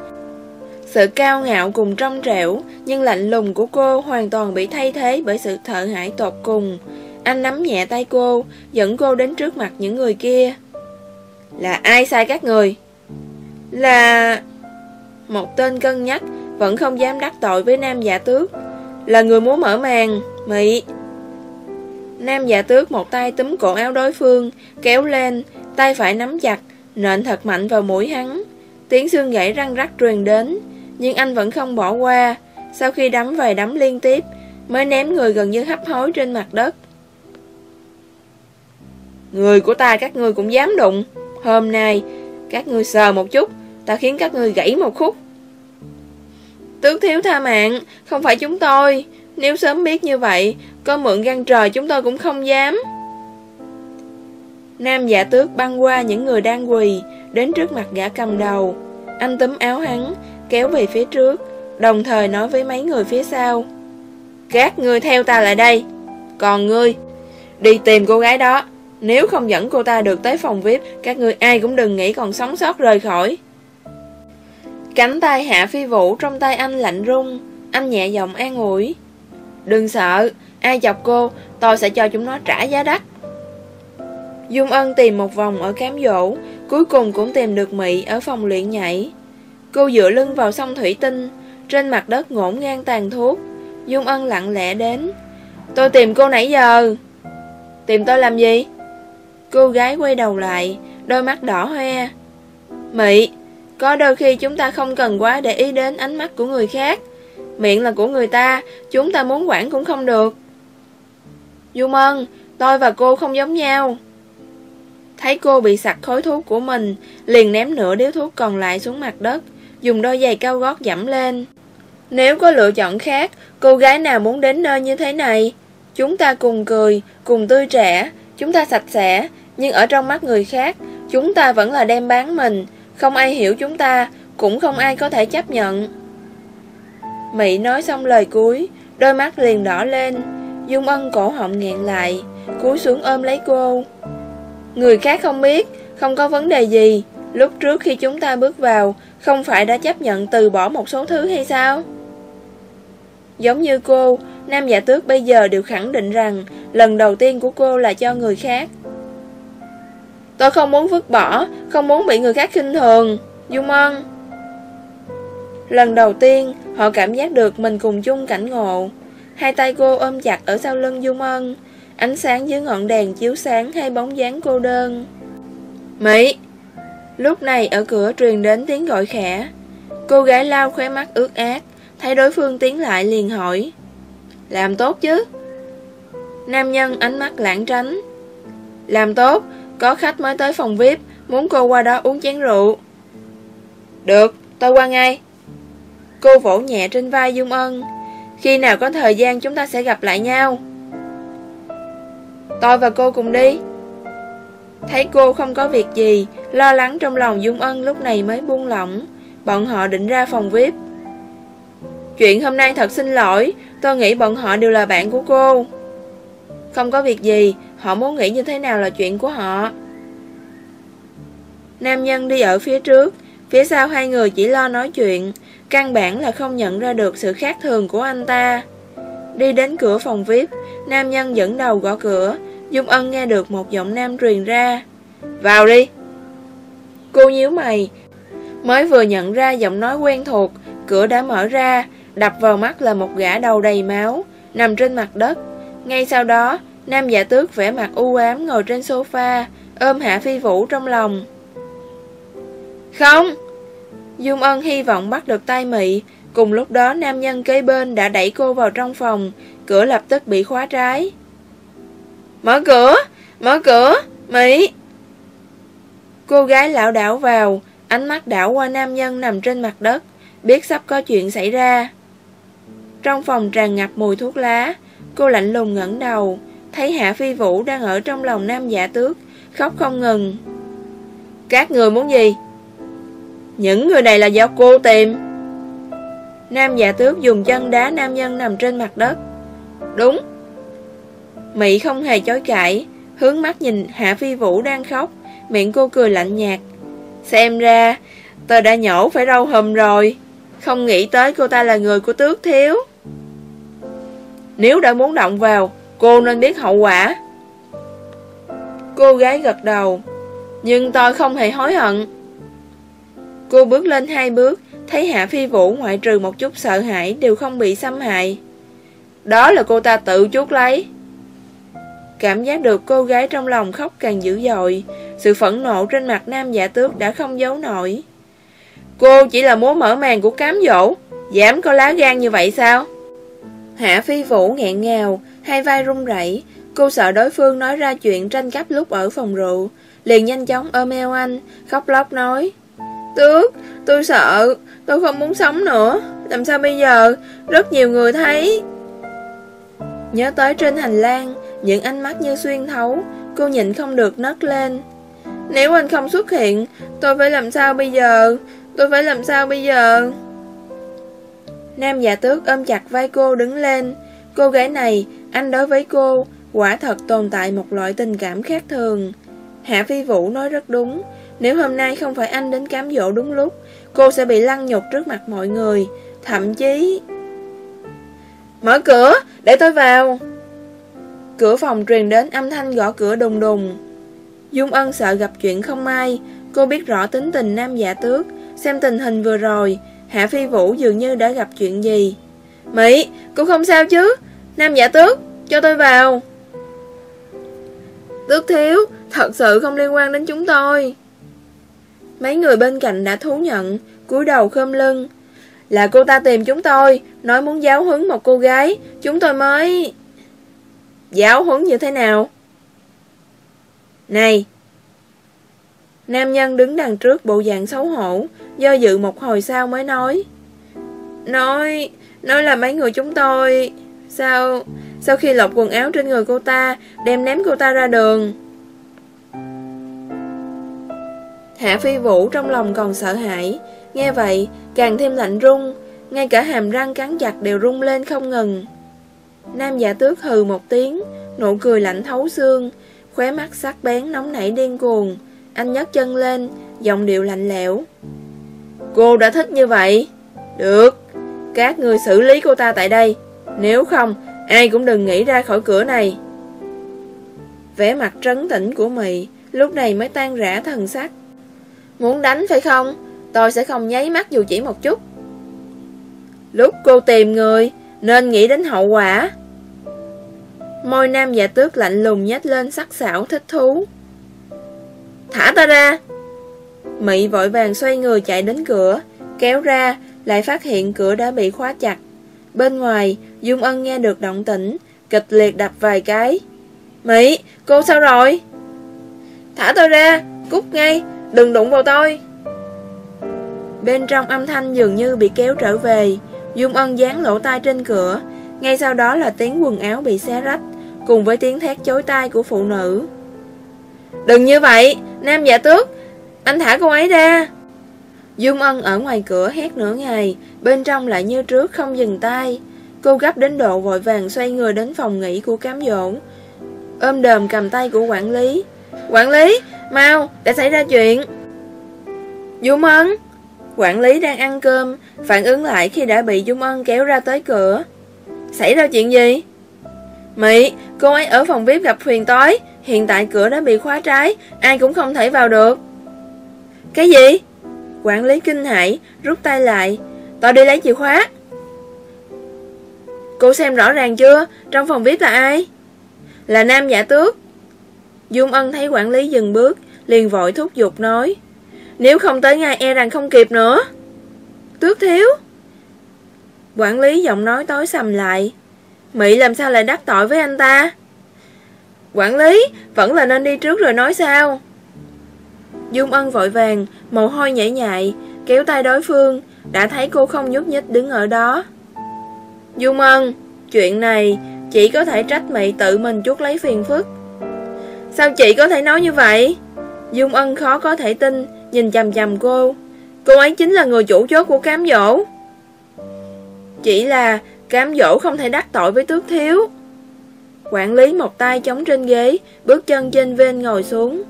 Sự cao ngạo cùng trong trẻo, nhưng lạnh lùng của cô hoàn toàn bị thay thế bởi sự thợ hãi tột cùng. Anh nắm nhẹ tay cô, dẫn cô đến trước mặt những người kia. Là ai sai các người? Là... Một tên cân nhắc vẫn không dám đắc tội với nam giả tước Là người muốn mở màn Mị Nam giả tước một tay túm cổ áo đối phương Kéo lên Tay phải nắm chặt Nện thật mạnh vào mũi hắn Tiếng xương gãy răng rắc truyền đến, nhưng anh vẫn không bỏ qua. Sau khi đấm vài đấm liên tiếp, mới ném người gần như hấp hối trên mặt đất. Người của ta các ngươi cũng dám đụng. Hôm nay, các ngươi sờ một chút, ta khiến các ngươi gãy một khúc. Tước thiếu tha mạng, không phải chúng tôi. Nếu sớm biết như vậy, có mượn gan trời chúng tôi cũng không dám. Nam giả tước băng qua những người đang quỳ, đến trước mặt gã cầm đầu. Anh túm áo hắn, kéo về phía trước, đồng thời nói với mấy người phía sau. Các ngươi theo ta lại đây. Còn ngươi, đi tìm cô gái đó. Nếu không dẫn cô ta được tới phòng VIP, các ngươi ai cũng đừng nghĩ còn sống sót rời khỏi. Cánh tay Hạ Phi Vũ trong tay anh lạnh rung, anh nhẹ giọng an ủi. Đừng sợ, ai chọc cô, tôi sẽ cho chúng nó trả giá đắt. Dung Ân tìm một vòng ở cám dỗ, cuối cùng cũng tìm được mỹ ở phòng luyện nhảy. Cô dựa lưng vào sông thủy tinh, trên mặt đất ngổn ngang tàn thuốc. Dung Ân lặng lẽ đến. Tôi tìm cô nãy giờ. Tìm tôi làm gì? Cô gái quay đầu lại, đôi mắt đỏ hoe. mỹ có đôi khi chúng ta không cần quá để ý đến ánh mắt của người khác. Miệng là của người ta, chúng ta muốn quản cũng không được. Du Mân, tôi và cô không giống nhau. Thấy cô bị sặc khối thuốc của mình, liền ném nửa điếu thuốc còn lại xuống mặt đất, dùng đôi giày cao gót dẫm lên. Nếu có lựa chọn khác, cô gái nào muốn đến nơi như thế này? Chúng ta cùng cười, cùng tươi trẻ, chúng ta sạch sẽ, nhưng ở trong mắt người khác, chúng ta vẫn là đem bán mình, không ai hiểu chúng ta, cũng không ai có thể chấp nhận. Mỹ nói xong lời cuối, đôi mắt liền đỏ lên, Dung Ân cổ họng nghẹn lại, cúi xuống ôm lấy cô. Người khác không biết, không có vấn đề gì, lúc trước khi chúng ta bước vào, không phải đã chấp nhận từ bỏ một số thứ hay sao? Giống như cô, nam giả tước bây giờ đều khẳng định rằng lần đầu tiên của cô là cho người khác. Tôi không muốn vứt bỏ, không muốn bị người khác khinh thường. Dung Ân. Lần đầu tiên, họ cảm giác được mình cùng chung cảnh ngộ. Hai tay cô ôm chặt ở sau lưng Dung Ân. Ánh sáng dưới ngọn đèn chiếu sáng hai bóng dáng cô đơn. Mỹ! Lúc này ở cửa truyền đến tiếng gọi khẽ. Cô gái lao khóe mắt ướt át, thấy đối phương tiến lại liền hỏi. Làm tốt chứ? Nam nhân ánh mắt lãng tránh. Làm tốt, có khách mới tới phòng VIP, muốn cô qua đó uống chén rượu. Được, tôi qua ngay. Cô vỗ nhẹ trên vai Dung Ân. Khi nào có thời gian chúng ta sẽ gặp lại nhau. Tôi và cô cùng đi. Thấy cô không có việc gì, lo lắng trong lòng Dung Ân lúc này mới buông lỏng. Bọn họ định ra phòng VIP. Chuyện hôm nay thật xin lỗi, tôi nghĩ bọn họ đều là bạn của cô. Không có việc gì, Họ muốn nghĩ như thế nào là chuyện của họ. Nam nhân đi ở phía trước. Phía sau hai người chỉ lo nói chuyện. Căn bản là không nhận ra được sự khác thường của anh ta. Đi đến cửa phòng VIP Nam nhân dẫn đầu gõ cửa. Dung Ân nghe được một giọng nam truyền ra. Vào đi. Cô nhíu mày. Mới vừa nhận ra giọng nói quen thuộc, Cửa đã mở ra. Đập vào mắt là một gã đầu đầy máu, Nằm trên mặt đất. Ngay sau đó Nam giả tước vẻ mặt u ám ngồi trên sofa, ôm Hạ Phi Vũ trong lòng. Không! Dung Ân hy vọng bắt được tay Mị, cùng lúc đó nam nhân kế bên đã đẩy cô vào trong phòng, cửa lập tức bị khóa trái. Mở cửa! Mở cửa! Mị! Cô gái lão đảo vào, ánh mắt đảo qua nam nhân nằm trên mặt đất, biết sắp có chuyện xảy ra. Trong phòng tràn ngập mùi thuốc lá, cô lạnh lùng ngẩng đầu, thấy Hạ Phi Vũ đang ở trong lòng nam giả tước, khóc không ngừng. Các người muốn gì? Những người này là do cô tìm. Nam giả tước dùng chân đá nam nhân nằm trên mặt đất. Đúng. Mỹ không hề chối cãi, hướng mắt nhìn Hạ Phi Vũ đang khóc, miệng cô cười lạnh nhạt. Xem ra, tôi đã nhổ phải râu hùm rồi. Không nghĩ tới cô ta là người của tước thiếu. Nếu đã muốn động vào, Cô nên biết hậu quả. Cô gái gật đầu, Nhưng tôi không hề hối hận. Cô bước lên hai bước, Thấy Hạ Phi Vũ ngoại trừ một chút sợ hãi Đều không bị xâm hại. Đó là cô ta tự chuốt lấy. Cảm giác được cô gái trong lòng khóc càng dữ dội, Sự phẫn nộ trên mặt nam giả tước đã không giấu nổi. Cô chỉ là múa mở màn của cám dỗ, Dám có lá gan như vậy sao? Hạ phi vũ nghẹn ngào Hai vai run rẩy Cô sợ đối phương nói ra chuyện tranh cắp lúc ở phòng rượu. Liền nhanh chóng ôm eo anh Khóc lóc nói Tước, tôi sợ Tôi không muốn sống nữa. Làm sao bây giờ? Rất nhiều người thấy. Nhớ tới trên hành lang Những ánh mắt như xuyên thấu Cô nhịn không được nấc lên. Nếu anh không xuất hiện Tôi phải làm sao bây giờ? Tôi phải làm sao bây giờ? Nam giả tước ôm chặt vai cô đứng lên. Cô gái này anh đối với cô Quả thật tồn tại một loại tình cảm khác thường. Hạ Phi Vũ nói rất đúng Nếu hôm nay không phải anh đến cám dỗ đúng lúc Cô sẽ bị lăng nhục trước mặt mọi người Thậm chí Mở cửa, để tôi vào. Cửa phòng truyền đến âm thanh gõ cửa đùng đùng. Dung Ân sợ gặp chuyện không may Cô biết rõ tính tình nam giả tước Xem tình hình vừa rồi Hạ Phi Vũ dường như đã gặp chuyện gì. Mỹ, cô không sao chứ? Nam giả tước, cho tôi vào. Tước thiếu, thật sự không liên quan đến chúng tôi. Mấy người bên cạnh đã thú nhận cúi đầu khom lưng. Là cô ta tìm chúng tôi Nói muốn giáo huấn một cô gái Chúng tôi mới Giáo huấn như thế nào? Này! Nam nhân đứng đằng trước bộ dạng xấu hổ Do dự một hồi sau mới nói. Nói Nói là mấy người chúng tôi Sao? Sau khi lọc quần áo trên người cô ta, Đem ném cô ta ra đường. Hạ phi vũ trong lòng còn sợ hãi. Nghe vậy, càng thêm lạnh run. Ngay cả hàm răng cắn chặt đều rung lên không ngừng. Nam giả tước hừ một tiếng, Nụ cười lạnh thấu xương. Khóe mắt sắc bén nóng nảy điên cuồng. Anh nhấc chân lên, Giọng điệu lạnh lẽo. Cô đã thích như vậy. Được. Các người xử lý cô ta tại đây. Nếu không, Ai cũng đừng nghĩ ra khỏi cửa này. Vẻ mặt trấn tĩnh của mị Lúc này mới tan rã thần sắc. Muốn đánh phải không? Tôi sẽ không nháy mắt dù chỉ một chút. Lúc cô tìm người, Nên nghĩ đến hậu quả. Môi nam giả tước lạnh lùng nhếch lên sắc sảo thích thú. Thả ta ra! Mị vội vàng xoay người chạy đến cửa, Kéo ra, Lại phát hiện cửa đã bị khóa chặt. Bên ngoài Dung Ân nghe được động tĩnh, Kịch liệt đập vài cái. Mỹ cô sao rồi? Thả tôi ra, Cút ngay, Đừng đụng vào tôi. Bên trong âm thanh dường như bị kéo trở về, Dung Ân dán lỗ tai trên cửa. Ngay sau đó là tiếng quần áo bị xé rách, Cùng với tiếng thét chối tai của phụ nữ. Đừng như vậy, Nam giả tước, Anh thả cô ấy ra. Dung Ân ở ngoài cửa hét nửa ngày, Bên trong lại như trước không dừng tay. Cô gấp đến độ vội vàng xoay người đến phòng nghỉ của cám dỗ. Ôm đờm cầm tay của quản lý. Quản lý, Mau, đã xảy ra chuyện. Dung Ân Quản lý đang ăn cơm, Phản ứng lại khi đã bị Dung Ân kéo ra tới cửa. Xảy ra chuyện gì? Mỹ Cô ấy ở phòng VIP gặp phiền tối Hiện tại cửa đã bị khóa trái, Ai cũng không thể vào được. Cái gì? Quản lý kinh hãi, Rút tay lại. Tôi đi lấy chìa khóa. Cô xem rõ ràng chưa? Trong phòng VIP là ai? Là nam giả tước. Dung Ân thấy quản lý dừng bước, Liền vội thúc giục nói, Nếu không tới ngay e rằng không kịp nữa. Tước thiếu. Quản lý giọng nói tối sầm lại Mỹ làm sao lại đắc tội với anh ta? Quản lý, Vẫn là nên đi trước rồi nói sao Dung Ân vội vàng, Mồ hôi nhảy nhại, Kéo tay đối phương, Đã thấy cô không nhúc nhích đứng ở đó. Dung Ân, Chuyện này Chỉ có thể trách Mỹ tự mình chuốt lấy phiền phức. Sao chị có thể nói như vậy? Dung Ân khó có thể tin, Nhìn chầm chầm cô. Cô ấy chính là người chủ chốt của cám dỗ. Chỉ là Cám dỗ không thể đắc tội với tước thiếu. Quản lý một tay chống trên ghế, Bước chân trên ven ngồi xuống.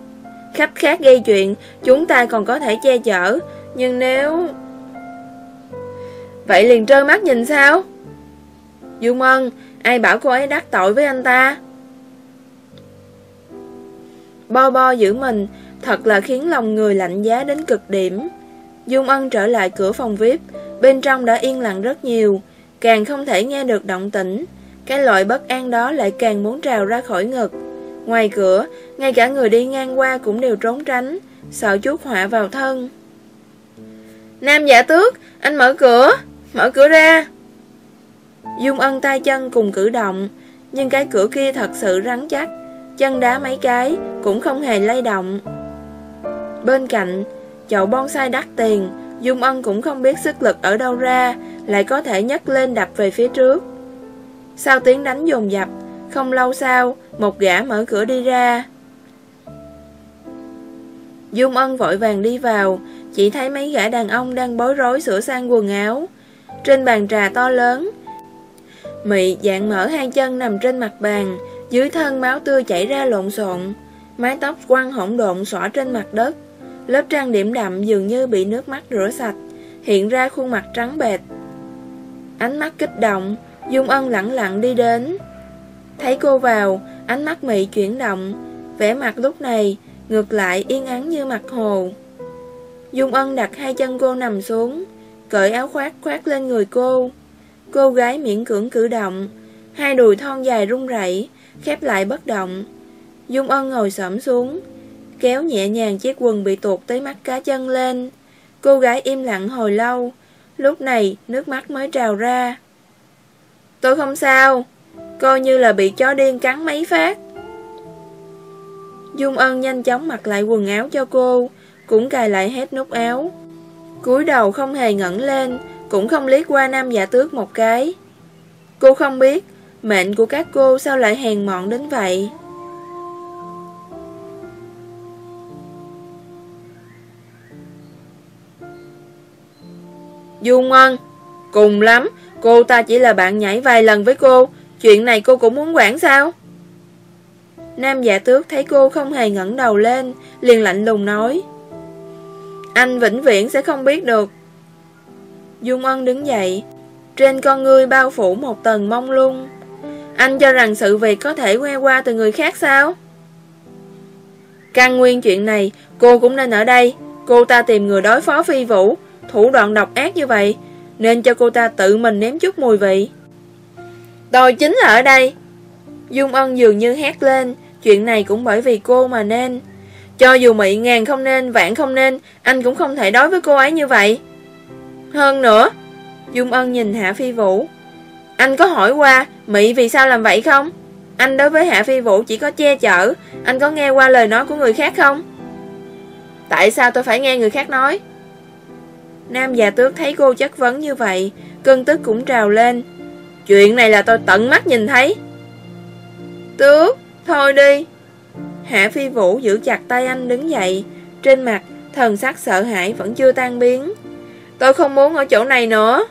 Khách khác gây chuyện, Chúng ta còn có thể che chở, Nhưng nếu Vậy liền trơ mắt nhìn sao? Dung Ân Ai bảo cô ấy đắc tội với anh ta? Bo bo giữ mình Thật là khiến lòng người lạnh giá đến cực điểm. Dung Ân trở lại cửa phòng VIP Bên trong đã yên lặng rất nhiều Càng không thể nghe được động tĩnh. Cái loại bất an đó lại càng muốn trào ra khỏi ngực. Ngoài cửa Ngay cả người đi ngang qua cũng đều trốn tránh Sợ chút họa vào thân. Nam giả tước, anh mở cửa, mở cửa ra. Dung ân tay chân cùng cử động, nhưng cái cửa kia thật sự rắn chắc, chân đá mấy cái cũng không hề lay động. Bên cạnh, chậu bonsai đắt tiền, Dung ân cũng không biết sức lực ở đâu ra, lại có thể nhấc lên đập về phía trước. Sau tiếng đánh dồn dập, không lâu sau, một gã mở cửa đi ra. Dung ân vội vàng đi vào, chỉ thấy mấy gã đàn ông đang bối rối sửa sang quần áo. Trên bàn trà to lớn, Mị dạng mở hai chân nằm trên mặt bàn, dưới thân máu tươi chảy ra lộn xộn, mái tóc quăng hỗn độn xõa trên mặt đất. Lớp trang điểm đậm dường như bị nước mắt rửa sạch, hiện ra khuôn mặt trắng bệt. Ánh mắt kích động, Dung Ân lặng lặng đi đến. Thấy cô vào, ánh mắt Mị chuyển động, vẻ mặt lúc này ngược lại yên ắng như mặt hồ. Dung Ân đặt hai chân cô nằm xuống, cởi áo khoác khoác lên người cô. Cô gái miễn cưỡng cử động, hai đùi thon dài run rẩy, khép lại bất động. Dung Ân ngồi xổm xuống, kéo nhẹ nhàng chiếc quần bị tuột tới mắt cá chân lên. Cô gái im lặng hồi lâu, lúc này nước mắt mới trào ra. Tôi không sao, coi như là bị chó điên cắn mấy phát. Dung Ân nhanh chóng mặc lại quần áo cho cô, cũng cài lại hết nút áo. cúi đầu không hề ngẩng lên, cũng không liếc qua nam giả tước một cái. Cô không biết, mệnh của các cô sao lại hèn mọn đến vậy. Dung Ân, cùng lắm, cô ta chỉ là bạn nhảy vài lần với cô, chuyện này cô cũng muốn quản sao? Nam giả tước thấy cô không hề ngẩng đầu lên, liền lạnh lùng nói. Anh vĩnh viễn sẽ không biết được. Dung Ân đứng dậy, trên con ngươi bao phủ một tầng mông lung. Anh cho rằng sự việc có thể que qua từ người khác sao? Căn nguyên chuyện này, cô cũng nên ở đây. Cô ta tìm người đối phó phi vũ, thủ đoạn độc ác như vậy, nên cho cô ta tự mình nếm chút mùi vị. Tôi chính là ở đây. Dung Ân dường như hét lên, chuyện này cũng bởi vì cô mà nên. Cho dù mị ngàn không nên, vạn không nên, anh cũng không thể đối với cô ấy như vậy. Hơn nữa, Dung Ân nhìn Hạ Phi Vũ. Anh có hỏi qua Mỹ vì sao làm vậy không? Anh đối với Hạ Phi Vũ chỉ có che chở, anh có nghe qua lời nói của người khác không? Tại sao tôi phải nghe người khác nói? Nam già tước thấy cô chất vấn như vậy, cơn tức cũng trào lên. Chuyện này là tôi tận mắt nhìn thấy. Tước, thôi đi. Hạ Phi Vũ giữ chặt tay anh đứng dậy, trên mặt thần sắc sợ hãi vẫn chưa tan biến. Tôi không muốn ở chỗ này nữa.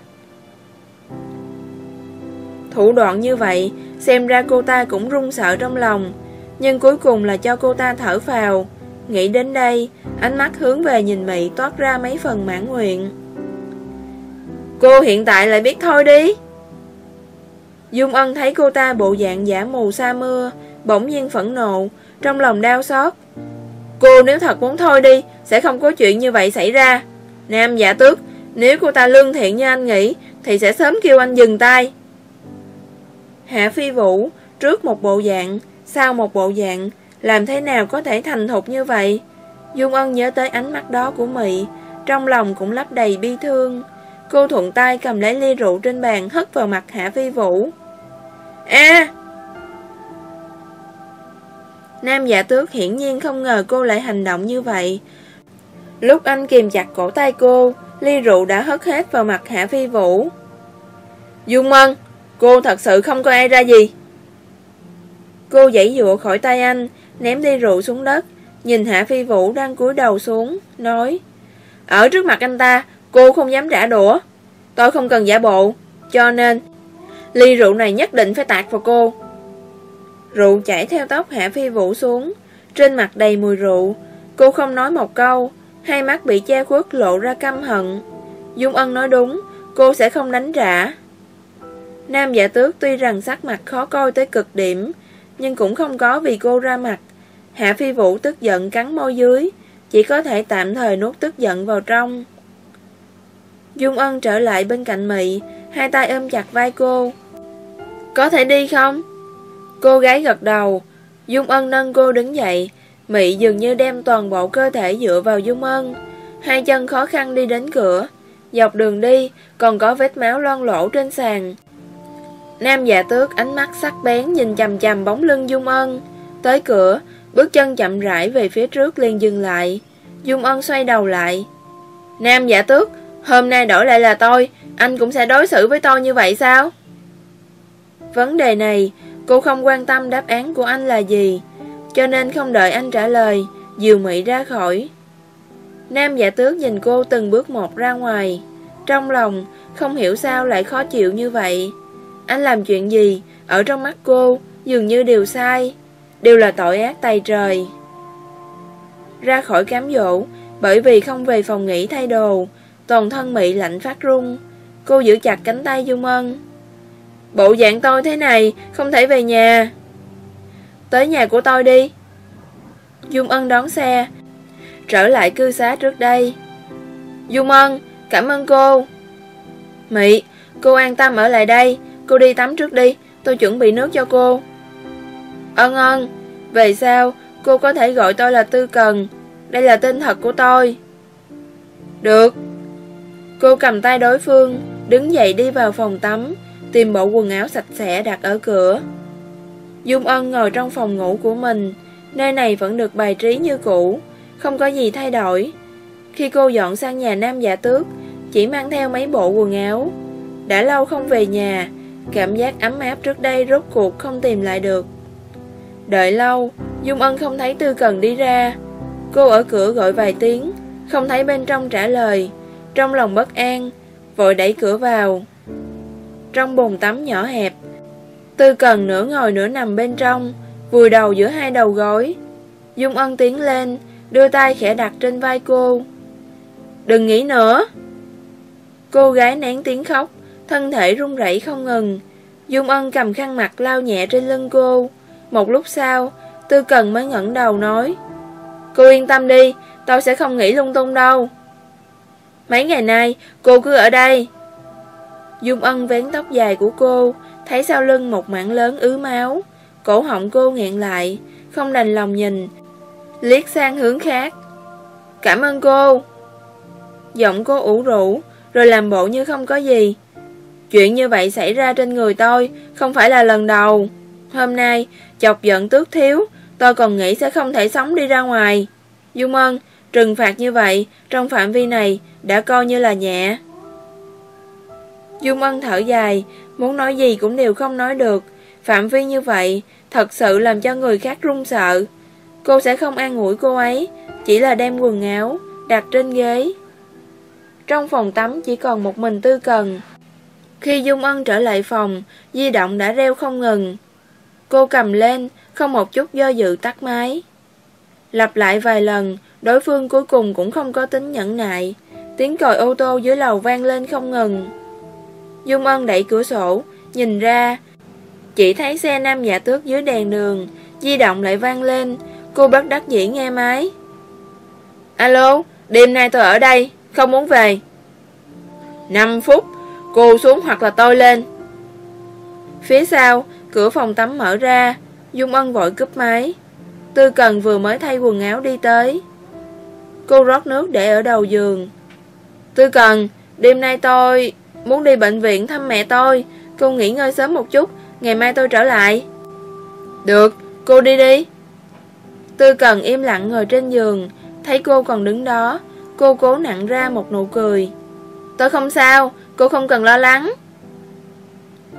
Thủ đoạn như vậy, xem ra cô ta cũng run sợ trong lòng. Nhưng cuối cùng là cho cô ta thở vào Nghĩ đến đây, ánh mắt hướng về nhìn Mị toát ra mấy phần mãn nguyện. Cô hiện tại lại biết thôi đi. Dung Ân thấy cô ta bộ dạng giả mù sa mưa, bỗng nhiên phẫn nộ, trong lòng đau xót. Cô nếu thật muốn thôi đi, sẽ không có chuyện như vậy xảy ra. Nam giả tước, nếu cô ta lương thiện như anh nghĩ, Thì sẽ sớm kêu anh dừng tay. Hạ phi vũ, Trước một bộ dạng, Sau một bộ dạng, Làm thế nào có thể thành thục như vậy? Dung Ân nhớ tới ánh mắt đó của Mị, Trong lòng cũng lấp đầy bi thương. Cô thuận tay cầm lấy ly rượu trên bàn, Hất vào mặt Hạ phi vũ. A! Nam giả tước hiển nhiên không ngờ cô lại hành động như vậy. Lúc anh kìm chặt cổ tay cô ly rượu đã hất hết vào mặt Hạ Phi Vũ. Dung Mân, cô thật sự không có ai ra gì. Cô dãy dụa khỏi tay anh, ném ly rượu xuống đất, nhìn Hạ Phi Vũ đang cúi đầu xuống, nói Ở trước mặt anh ta, cô không dám trả đũa. Tôi không cần giả bộ, cho nên ly rượu này nhất định phải tạt vào cô. Rượu chảy theo tóc Hạ Phi Vũ xuống, trên mặt đầy mùi rượu. Cô không nói một câu, Hai mắt bị che khuất lộ ra căm hận. Dung Ân nói đúng, Cô sẽ không đánh trả Nam giả tước tuy rằng sắc mặt khó coi tới cực điểm, Nhưng cũng không có vì cô ra mặt. Hạ phi vũ tức giận cắn môi dưới, Chỉ có thể tạm thời nuốt tức giận vào trong. Dung Ân trở lại bên cạnh Mị, Hai tay ôm chặt vai cô. Có thể đi không? Cô gái gật đầu. Dung Ân nâng cô đứng dậy Mị dường như đem toàn bộ cơ thể dựa vào Dung Ân Hai chân khó khăn đi đến cửa. Dọc đường đi còn có vết máu loang lỗ trên sàn. Nam giả tước ánh mắt sắc bén nhìn chầm chầm bóng lưng Dung Ân Tới cửa, bước chân chậm rãi về phía trước liền dừng lại. Dung Ân xoay đầu lại. Nam giả tước, hôm nay đổi lại là tôi. Anh cũng sẽ đối xử với tôi như vậy sao? Vấn đề này, cô không quan tâm đáp án của anh là gì. Cho nên không đợi anh trả lời, Diều Mỹ ra khỏi. Nam giả tước nhìn cô từng bước một ra ngoài. Trong lòng, Không hiểu sao lại khó chịu như vậy. Anh làm chuyện gì? Ở trong mắt cô, Dường như đều sai. Đều là tội ác tay trời. Ra khỏi cám dỗ, Bởi vì không về phòng nghỉ thay đồ, Toàn thân mị lạnh phát run. Cô giữ chặt cánh tay Dung Ân Bộ dạng tôi thế này, Không thể về nhà. Tới nhà của tôi đi Dung Ân đón xe trở lại cư xá trước đây. Dung Ân, cảm ơn cô. Mị, cô an tâm ở lại đây, cô đi tắm trước đi, tôi chuẩn bị nước cho cô. Ân ân, về sau, cô có thể gọi tôi là Tư Cần, đây là tên thật của tôi. Được. Cô cầm tay đối phương, đứng dậy đi vào phòng tắm, tìm bộ quần áo sạch sẽ đặt ở cửa. Dung Ân ngồi trong phòng ngủ của mình, nơi này vẫn được bài trí như cũ, không có gì thay đổi. Khi cô dọn sang nhà nam giả tước, chỉ mang theo mấy bộ quần áo. Đã lâu không về nhà, cảm giác ấm áp trước đây rốt cuộc không tìm lại được. Đợi lâu, Dung Ân không thấy Tư Cần đi ra. Cô ở cửa gọi vài tiếng, không thấy bên trong trả lời. Trong lòng bất an, vội đẩy cửa vào. Trong bồn tắm nhỏ hẹp, Tư Cần nửa ngồi nửa nằm bên trong, vùi đầu giữa hai đầu gối. Dung Ân tiến lên, đưa tay khẽ đặt trên vai cô. Đừng nghĩ nữa. Cô gái nén tiếng khóc, thân thể run rẩy không ngừng. Dung Ân cầm khăn mặt lau nhẹ trên lưng cô. Một lúc sau, Tư Cần mới ngẩng đầu nói. Cô yên tâm đi, tôi sẽ không nghĩ lung tung đâu. Mấy ngày nay, cô cứ ở đây. Dung Ân vén tóc dài của cô, thấy sau lưng một mảng lớn ứ máu. Cổ họng cô nghẹn lại, không đành lòng nhìn, liếc sang hướng khác. Cảm ơn cô. Giọng cô ủ rũ, rồi làm bộ như không có gì. Chuyện như vậy xảy ra trên người tôi, không phải là lần đầu. Hôm nay, chọc giận tước thiếu, tôi còn nghĩ sẽ không thể sống đi ra ngoài. Dung Ân, trừng phạt như vậy, trong phạm vi này, đã coi như là nhẹ. Dung Ân thở dài, muốn nói gì cũng đều không nói được. Phạm vi như vậy, thật sự làm cho người khác run sợ. Cô sẽ không an ủi cô ấy, chỉ là đem quần áo, đặt trên ghế. Trong phòng tắm chỉ còn một mình Tư Cần. Khi Dung Ân trở lại phòng, di động đã reo không ngừng. Cô cầm lên, không một chút do dự tắt máy. Lặp lại vài lần, đối phương cuối cùng cũng không có tính nhẫn nại. Tiếng còi ô tô dưới lầu vang lên không ngừng. Dung Ân đẩy cửa sổ, nhìn ra. Chỉ thấy xe nam giả tước dưới đèn đường, di động lại vang lên, Cô bất đắc dĩ nghe máy. Alo, đêm nay tôi ở đây, không muốn về. 5 phút, cô xuống hoặc là tôi lên. Phía sau, cửa phòng tắm mở ra, Dung Ân vội cúp máy. Tư Cần vừa mới thay quần áo đi tới. Cô rót nước để ở đầu giường. Tư Cần, đêm nay tôi muốn đi bệnh viện thăm mẹ tôi. Cô nghỉ ngơi sớm một chút, ngày mai tôi trở lại. Được, cô đi đi. Tư cần im lặng ngồi trên giường, thấy cô còn đứng đó, cô cố nặng ra một nụ cười. Tôi không sao, cô không cần lo lắng.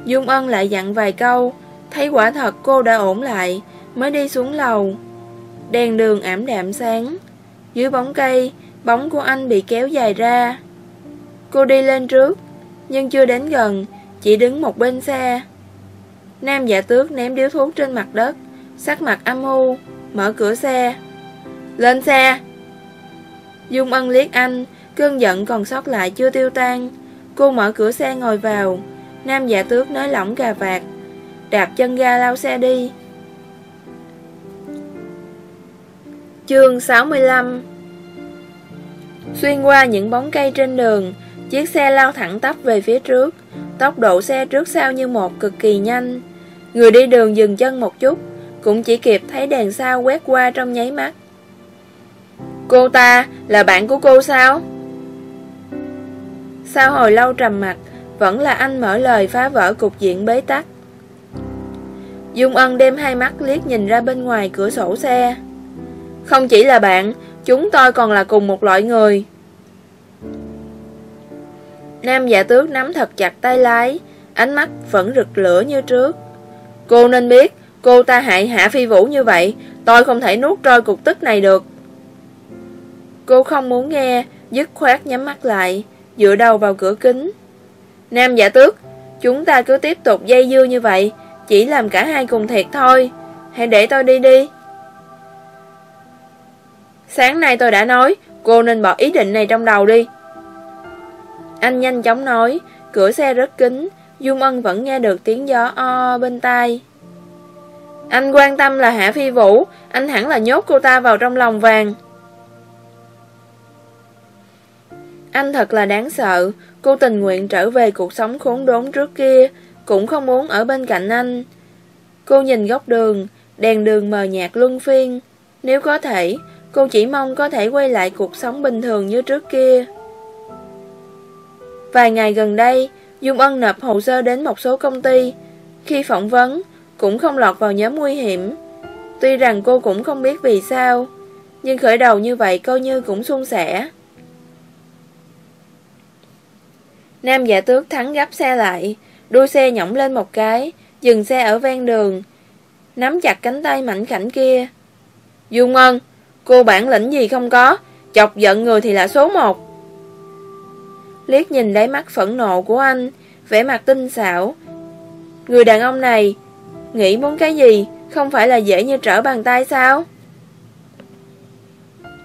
Dung Ân lại dặn vài câu, thấy quả thật cô đã ổn lại, mới đi xuống lầu. Đèn đường ảm đạm sáng, dưới bóng cây, bóng của anh bị kéo dài ra. Cô đi lên trước, nhưng chưa đến gần, chỉ đứng một bên xe. Nam giả tước ném điếu thuốc trên mặt đất, sắc mặt âm u, mở cửa xe. Lên xe! Dung Ân liếc anh, cơn giận còn sót lại chưa tiêu tan. Cô mở cửa xe ngồi vào, nam giả tước nói lỏng cà vạt, đạp chân ga lao xe đi. Chương 65 Xuyên qua những bóng cây trên đường, chiếc xe lao thẳng tắp về phía trước, tốc độ xe trước sau như một cực kỳ nhanh. Người đi đường dừng chân một chút, cũng chỉ kịp thấy đèn sao quét qua trong nháy mắt. Cô ta là bạn của cô sao? Sau hồi lâu trầm mặt Vẫn là anh mở lời phá vỡ cục diện bế tắc Dung Ân đem hai mắt liếc nhìn ra bên ngoài cửa sổ xe Không chỉ là bạn Chúng tôi còn là cùng một loại người Nam giả tước nắm thật chặt tay lái, Ánh mắt vẫn rực lửa như trước. Cô nên biết, Cô ta hại Hạ Phi Vũ như vậy, Tôi không thể nuốt trôi cục tức này được. Cô không muốn nghe, Dứt khoát nhắm mắt lại, Dựa đầu vào cửa kính. Nam giả tước, Chúng ta cứ tiếp tục dây dưa như vậy, Chỉ làm cả hai cùng thiệt thôi. Hãy để tôi đi đi. Sáng nay tôi đã nói, Cô nên bỏ ý định này trong đầu đi. Anh nhanh chóng nói, Cửa xe rất kín. Dung Ân vẫn nghe được tiếng gió o bên tai. Anh quan tâm là Hạ Phi Vũ, Anh hẳn là nhốt cô ta vào trong lòng vàng. Anh thật là đáng sợ, Cô tình nguyện trở về cuộc sống khốn đốn trước kia, Cũng không muốn ở bên cạnh anh. Cô nhìn góc đường, Đèn đường mờ nhạt luân phiên. Nếu có thể, Cô chỉ mong có thể quay lại cuộc sống bình thường như trước kia. Vài ngày gần đây, Dung Ân nộp hồ sơ đến một số công ty. Khi phỏng vấn, Cũng không lọt vào nhóm nguy hiểm. Tuy rằng cô cũng không biết vì sao, Nhưng khởi đầu như vậy coi như cũng suôn sẻ. Nam giả tước thắng gấp xe lại Đuôi xe nhỏng lên một cái, Dừng xe ở ven đường, Nắm chặt cánh tay mảnh khảnh kia. Dung Ân, Cô bản lĩnh gì không có? Chọc giận người thì là số một. Liếc nhìn đáy mắt phẫn nộ của anh, vẻ mặt tinh xảo. Người đàn ông này Nghĩ muốn cái gì? Không phải là dễ như trở bàn tay sao?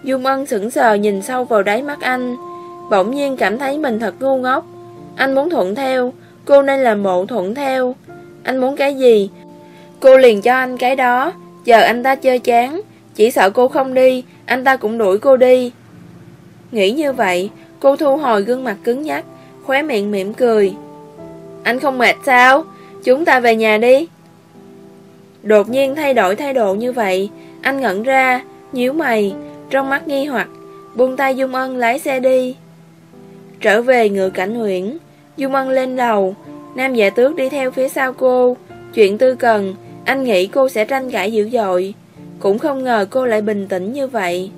Dung Ân sững sờ nhìn sâu vào đáy mắt anh, Bỗng nhiên cảm thấy mình thật ngu ngốc. Anh muốn thuận theo, Cô nên làm bộ thuận theo. Anh muốn cái gì? Cô liền cho anh cái đó Chờ anh ta chơi chán, Chỉ sợ cô không đi, Anh ta cũng đuổi cô đi. Nghĩ như vậy Cô thu hồi gương mặt cứng nhắc, Khóe miệng mỉm cười. Anh không mệt sao? Chúng ta về nhà đi. Đột nhiên thay đổi thái độ như vậy, Anh ngẩn ra, nhíu mày, Trong mắt nghi hoặc, Buông tay Dung Ân lái xe đi. Trở về ngựa cảnh huyện, Dung Ân lên đầu Nam dạ tước đi theo phía sau cô. Chuyện tư cần, Anh nghĩ cô sẽ tranh cãi dữ dội. Cũng không ngờ cô lại bình tĩnh như vậy.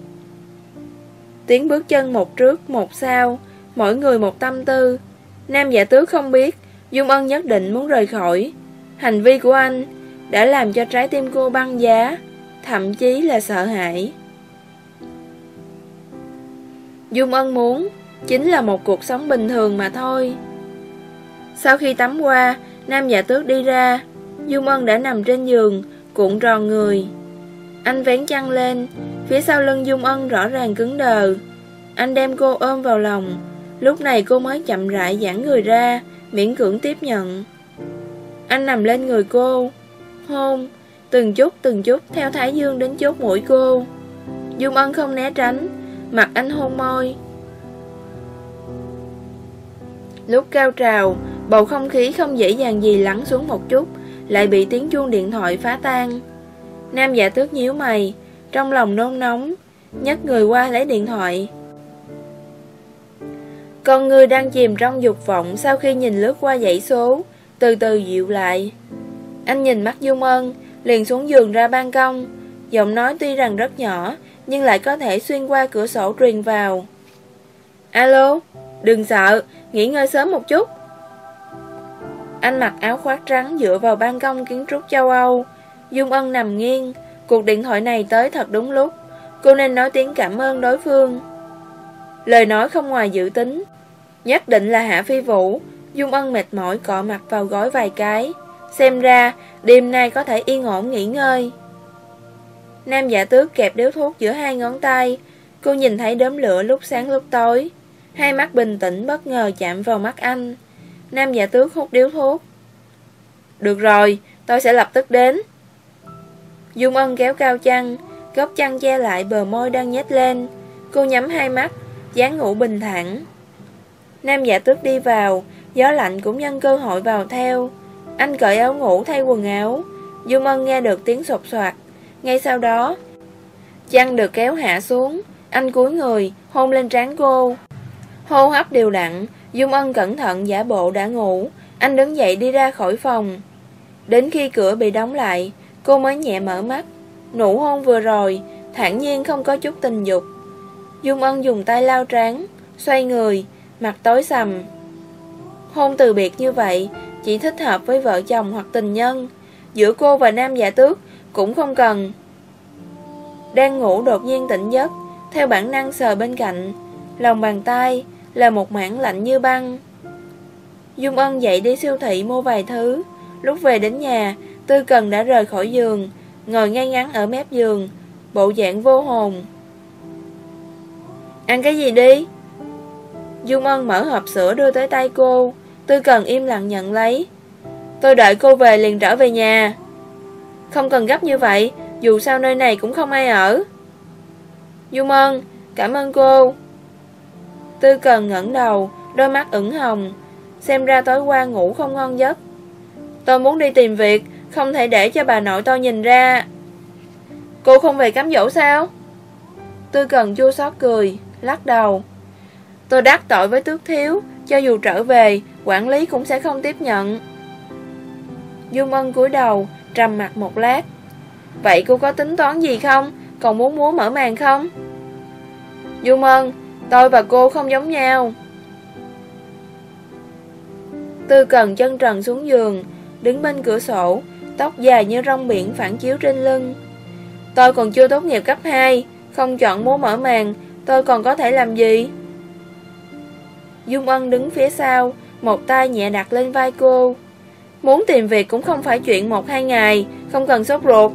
Tiếng bước chân một trước, một sau, Mỗi người một tâm tư. Nam giả tứ không biết, Dung Ân nhất định muốn rời khỏi. Hành vi của anh Đã làm cho trái tim cô băng giá, Thậm chí là sợ hãi. Dung Ân muốn Chính là một cuộc sống bình thường mà thôi. Sau khi tắm qua, Nam giả tước đi ra, Dung Ân đã nằm trên giường, Cuộn tròn người. Anh vén chăn lên, Phía sau lưng Dung Ân rõ ràng cứng đờ. Anh đem cô ôm vào lòng. Lúc này cô mới chậm rãi giãn người ra, Miễn cưỡng tiếp nhận. Anh nằm lên người cô. Hôn, Từng chút từng chút, theo thái dương đến chốt mũi cô. Dung Ân không né tránh, Mặt anh hôn môi. Lúc cao trào, Bầu không khí không dễ dàng gì lắng xuống một chút, Lại bị tiếng chuông điện thoại phá tan. Nam giả tước nhíu mày Trong lòng nôn nóng Nhấc người qua lấy điện thoại con người đang chìm trong dục vọng sau khi nhìn lướt qua dãy số, từ từ dịu lại. Anh nhìn mắt Dung Ân, liền xuống giường ra ban công. Giọng nói tuy rằng rất nhỏ, nhưng lại có thể xuyên qua cửa sổ truyền vào. Alo, đừng sợ, nghỉ ngơi sớm một chút. Anh mặc áo khoác trắng dựa vào ban công kiến trúc châu Âu. Dung Ân nằm nghiêng, cuộc điện thoại này tới thật đúng lúc. Cô nên nói tiếng cảm ơn đối phương. Lời nói không ngoài dự tính, Nhất định là Hạ Phi Vũ. Dung Ân mệt mỏi cọ mặt vào gói vài cái. Xem ra đêm nay có thể yên ổn nghỉ ngơi. Nam giả tước kẹp điếu thuốc giữa hai ngón tay. Cô nhìn thấy đốm lửa lúc sáng lúc tối. Hai mắt bình tĩnh bất ngờ chạm vào mắt anh. Nam giả tước hút điếu thuốc. Được rồi, tôi sẽ lập tức đến. Dung Ân kéo cao chăn Góc chăn che lại bờ môi đang nhếch lên Cô nhắm hai mắt dáng ngủ bình thản Nam giả tước đi vào, gió lạnh cũng nhân cơ hội vào theo. Anh cởi áo ngủ thay quần áo. Dung Ân nghe được tiếng sột soạt. Ngay sau đó, chăn được kéo hạ xuống. Anh cúi người, hôn lên trán cô. Hô hấp đều đặn, Dung Ân cẩn thận giả bộ đã ngủ, anh đứng dậy đi ra khỏi phòng. Đến khi cửa bị đóng lại, cô mới nhẹ mở mắt. Nụ hôn vừa rồi, thản nhiên không có chút tình dục. Dung Ân dùng tay lao trán, xoay người, mặt tối sầm. Hôn từ biệt như vậy, chỉ thích hợp với vợ chồng hoặc tình nhân. Giữa cô và nam giả tước cũng không cần. Đang ngủ đột nhiên tỉnh giấc, theo bản năng sờ bên cạnh, lòng bàn tay là một mảng lạnh như băng. Dung Ân dậy đi siêu thị mua vài thứ, lúc về đến nhà, Tư Cần đã rời khỏi giường, ngồi ngay ngắn ở mép giường, bộ dạng vô hồn. Ăn cái gì đi? Dung Ân mở hộp sữa đưa tới tay cô, Tư Cần im lặng nhận lấy. Tôi đợi cô về liền trở về nhà. Không cần gấp như vậy, dù sao nơi này cũng không ai ở. Dung Ân, cảm ơn cô. Tư Cần ngẩng đầu, đôi mắt ửng hồng, xem ra tối qua ngủ không ngon giấc. Tôi muốn đi tìm việc, không thể để cho bà nội tôi nhìn ra. Cô không về cắm dỗ sao? Tư Cần chua xót cười, lắc đầu. Tôi đắc tội với tước thiếu, cho dù trở về, quản lý cũng sẽ không tiếp nhận. Dung Ân cúi đầu, trầm mặt một lát. Vậy cô có tính toán gì không? Còn muốn múa mở màn không? Dung Ân, tôi và cô không giống nhau. Tư cần chân trần xuống giường, đứng bên cửa sổ, tóc dài như rong biển phản chiếu trên lưng. Tôi còn chưa tốt nghiệp cấp 2, không chọn múa mở màn, tôi còn có thể làm gì? Dung Ân đứng phía sau, một tay nhẹ đặt lên vai cô. Muốn tìm việc cũng không phải chuyện một hai ngày, không cần sốt ruột.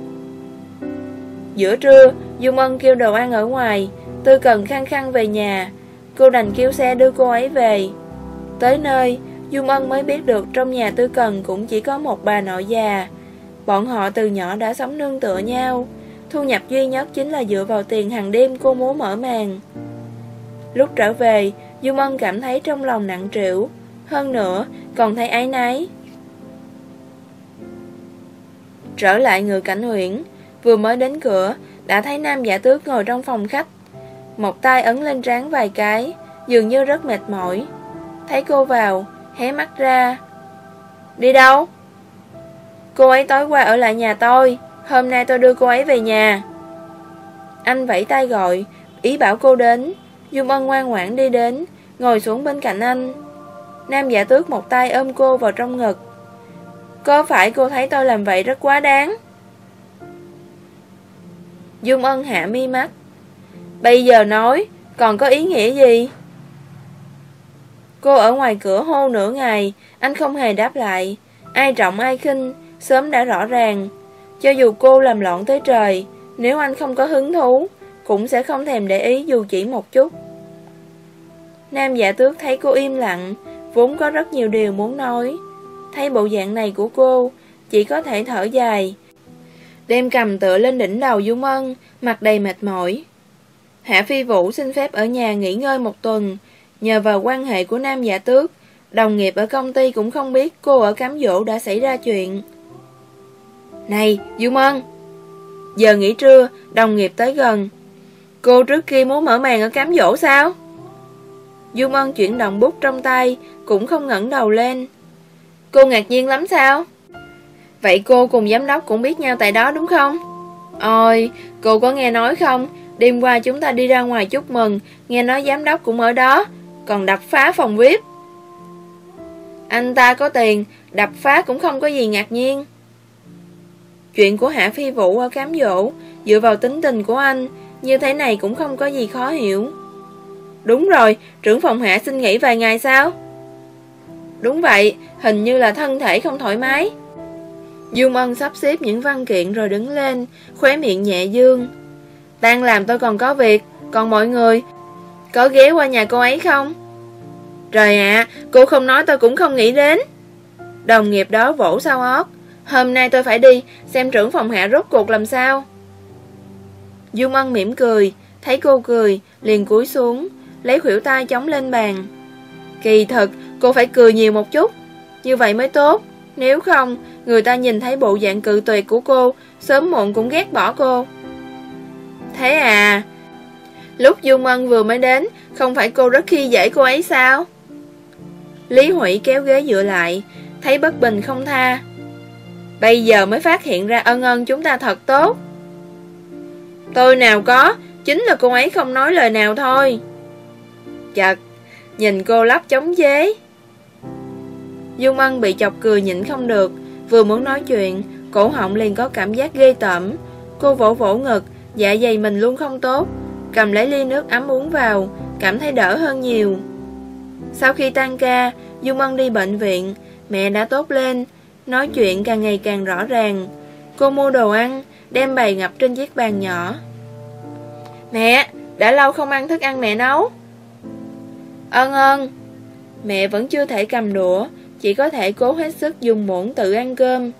Giữa trưa, Dung Ân kêu đồ ăn ở ngoài, Tư Cần khăng khăng về nhà. Cô đành kêu xe đưa cô ấy về. Tới nơi, Dung Ân mới biết được trong nhà Tư Cần cũng chỉ có một bà nội già. Bọn họ từ nhỏ đã sống nương tựa nhau. Thu nhập duy nhất chính là dựa vào tiền hàng đêm cô múa mở màn. Lúc trở về, Dung Ân cảm thấy trong lòng nặng trĩu, hơn nữa còn thấy áy náy. Trở lại người cảnh huyển, vừa mới đến cửa, đã thấy nam giả tước ngồi trong phòng khách. Một tay ấn lên trán vài cái, dường như rất mệt mỏi. Thấy cô vào, hé mắt ra. Đi đâu? Cô ấy tối qua ở lại nhà tôi, hôm nay tôi đưa cô ấy về nhà. Anh vẫy tay gọi, ý bảo cô đến. Dung Ân ngoan ngoãn đi đến, ngồi xuống bên cạnh anh. Nam giả tước một tay ôm cô vào trong ngực. Có phải cô thấy tôi làm vậy rất quá đáng? Dung Ân hạ mi mắt. Bây giờ nói, còn có ý nghĩa gì? Cô ở ngoài cửa hô nửa ngày, anh không hề đáp lại. Ai trọng ai khinh, sớm đã rõ ràng. Cho dù cô làm loạn tới trời, nếu anh không có hứng thú, cũng sẽ không thèm để ý dù chỉ một chút. Nam giả tước thấy cô im lặng, vốn có rất nhiều điều muốn nói. Thấy bộ dạng này của cô, chỉ có thể thở dài. Đem cầm tựa lên đỉnh đầu Dung Ân, mặt đầy mệt mỏi. Hạ Phi Vũ xin phép ở nhà nghỉ ngơi một tuần, nhờ vào quan hệ của Nam giả tước, đồng nghiệp ở công ty cũng không biết cô ở cám dỗ đã xảy ra chuyện. Này, Dung Ân! Giờ nghỉ trưa, đồng nghiệp tới gần. Cô trước kia muốn mở màn ở cám dỗ sao? Dung Ân chuyển động bút trong tay, cũng không ngẩng đầu lên. Cô ngạc nhiên lắm sao? Vậy cô cùng giám đốc cũng biết nhau tại đó đúng không? Ôi, cô có nghe nói không? Đêm qua chúng ta đi ra ngoài chúc mừng, nghe nói giám đốc cũng ở đó, còn đập phá phòng VIP. Anh ta có tiền, đập phá cũng không có gì ngạc nhiên. Chuyện của Hạ Phi Vũ ở cám dỗ, dựa vào tính tình của anh, như thế này cũng không có gì khó hiểu. Đúng rồi, trưởng phòng Hạ xin nghỉ vài ngày sao? Đúng vậy, hình như là thân thể không thoải mái. Dương Ân sắp xếp những văn kiện rồi đứng lên, khóe miệng nhẹ dương. Đang làm tôi còn có việc, còn mọi người, có ghé qua nhà cô ấy không? Trời ạ, cô không nói tôi cũng không nghĩ đến. Đồng nghiệp đó vỗ sau ót. Hôm nay tôi phải đi, xem trưởng phòng hạ rốt cuộc làm sao. Dung Ân mỉm cười, thấy cô cười, liền cúi xuống, lấy khuỷu tay chống lên bàn. Kỳ thật, cô phải cười nhiều một chút, như vậy mới tốt. Nếu không, người ta nhìn thấy bộ dạng cự tuyệt của cô, sớm muộn cũng ghét bỏ cô. Thế à, lúc Dung Ân vừa mới đến, không phải cô rất khi dễ cô ấy sao? Lý Hủy kéo ghế dựa lại, thấy bất bình không tha. Bây giờ mới phát hiện ra ân ân chúng ta thật tốt. Tôi nào có, chính là cô ấy không nói lời nào thôi. Chật, nhìn cô lắp chống chế. Dung Ân bị chọc cười nhịn không được, vừa muốn nói chuyện, cổ họng liền có cảm giác ghê tởm. Cô vỗ vỗ ngực, dạ dày mình luôn không tốt, cầm lấy ly nước ấm uống vào, cảm thấy đỡ hơn nhiều. Sau khi tan ca, Dung Ân đi bệnh viện, mẹ đã tốt lên, nói chuyện càng ngày càng rõ ràng. Cô mua đồ ăn, đem bày ngập trên chiếc bàn nhỏ. Mẹ, đã lâu không ăn thức ăn mẹ nấu. Ân ân, mẹ vẫn chưa thể cầm đũa, chỉ có thể cố hết sức dùng muỗng tự ăn cơm.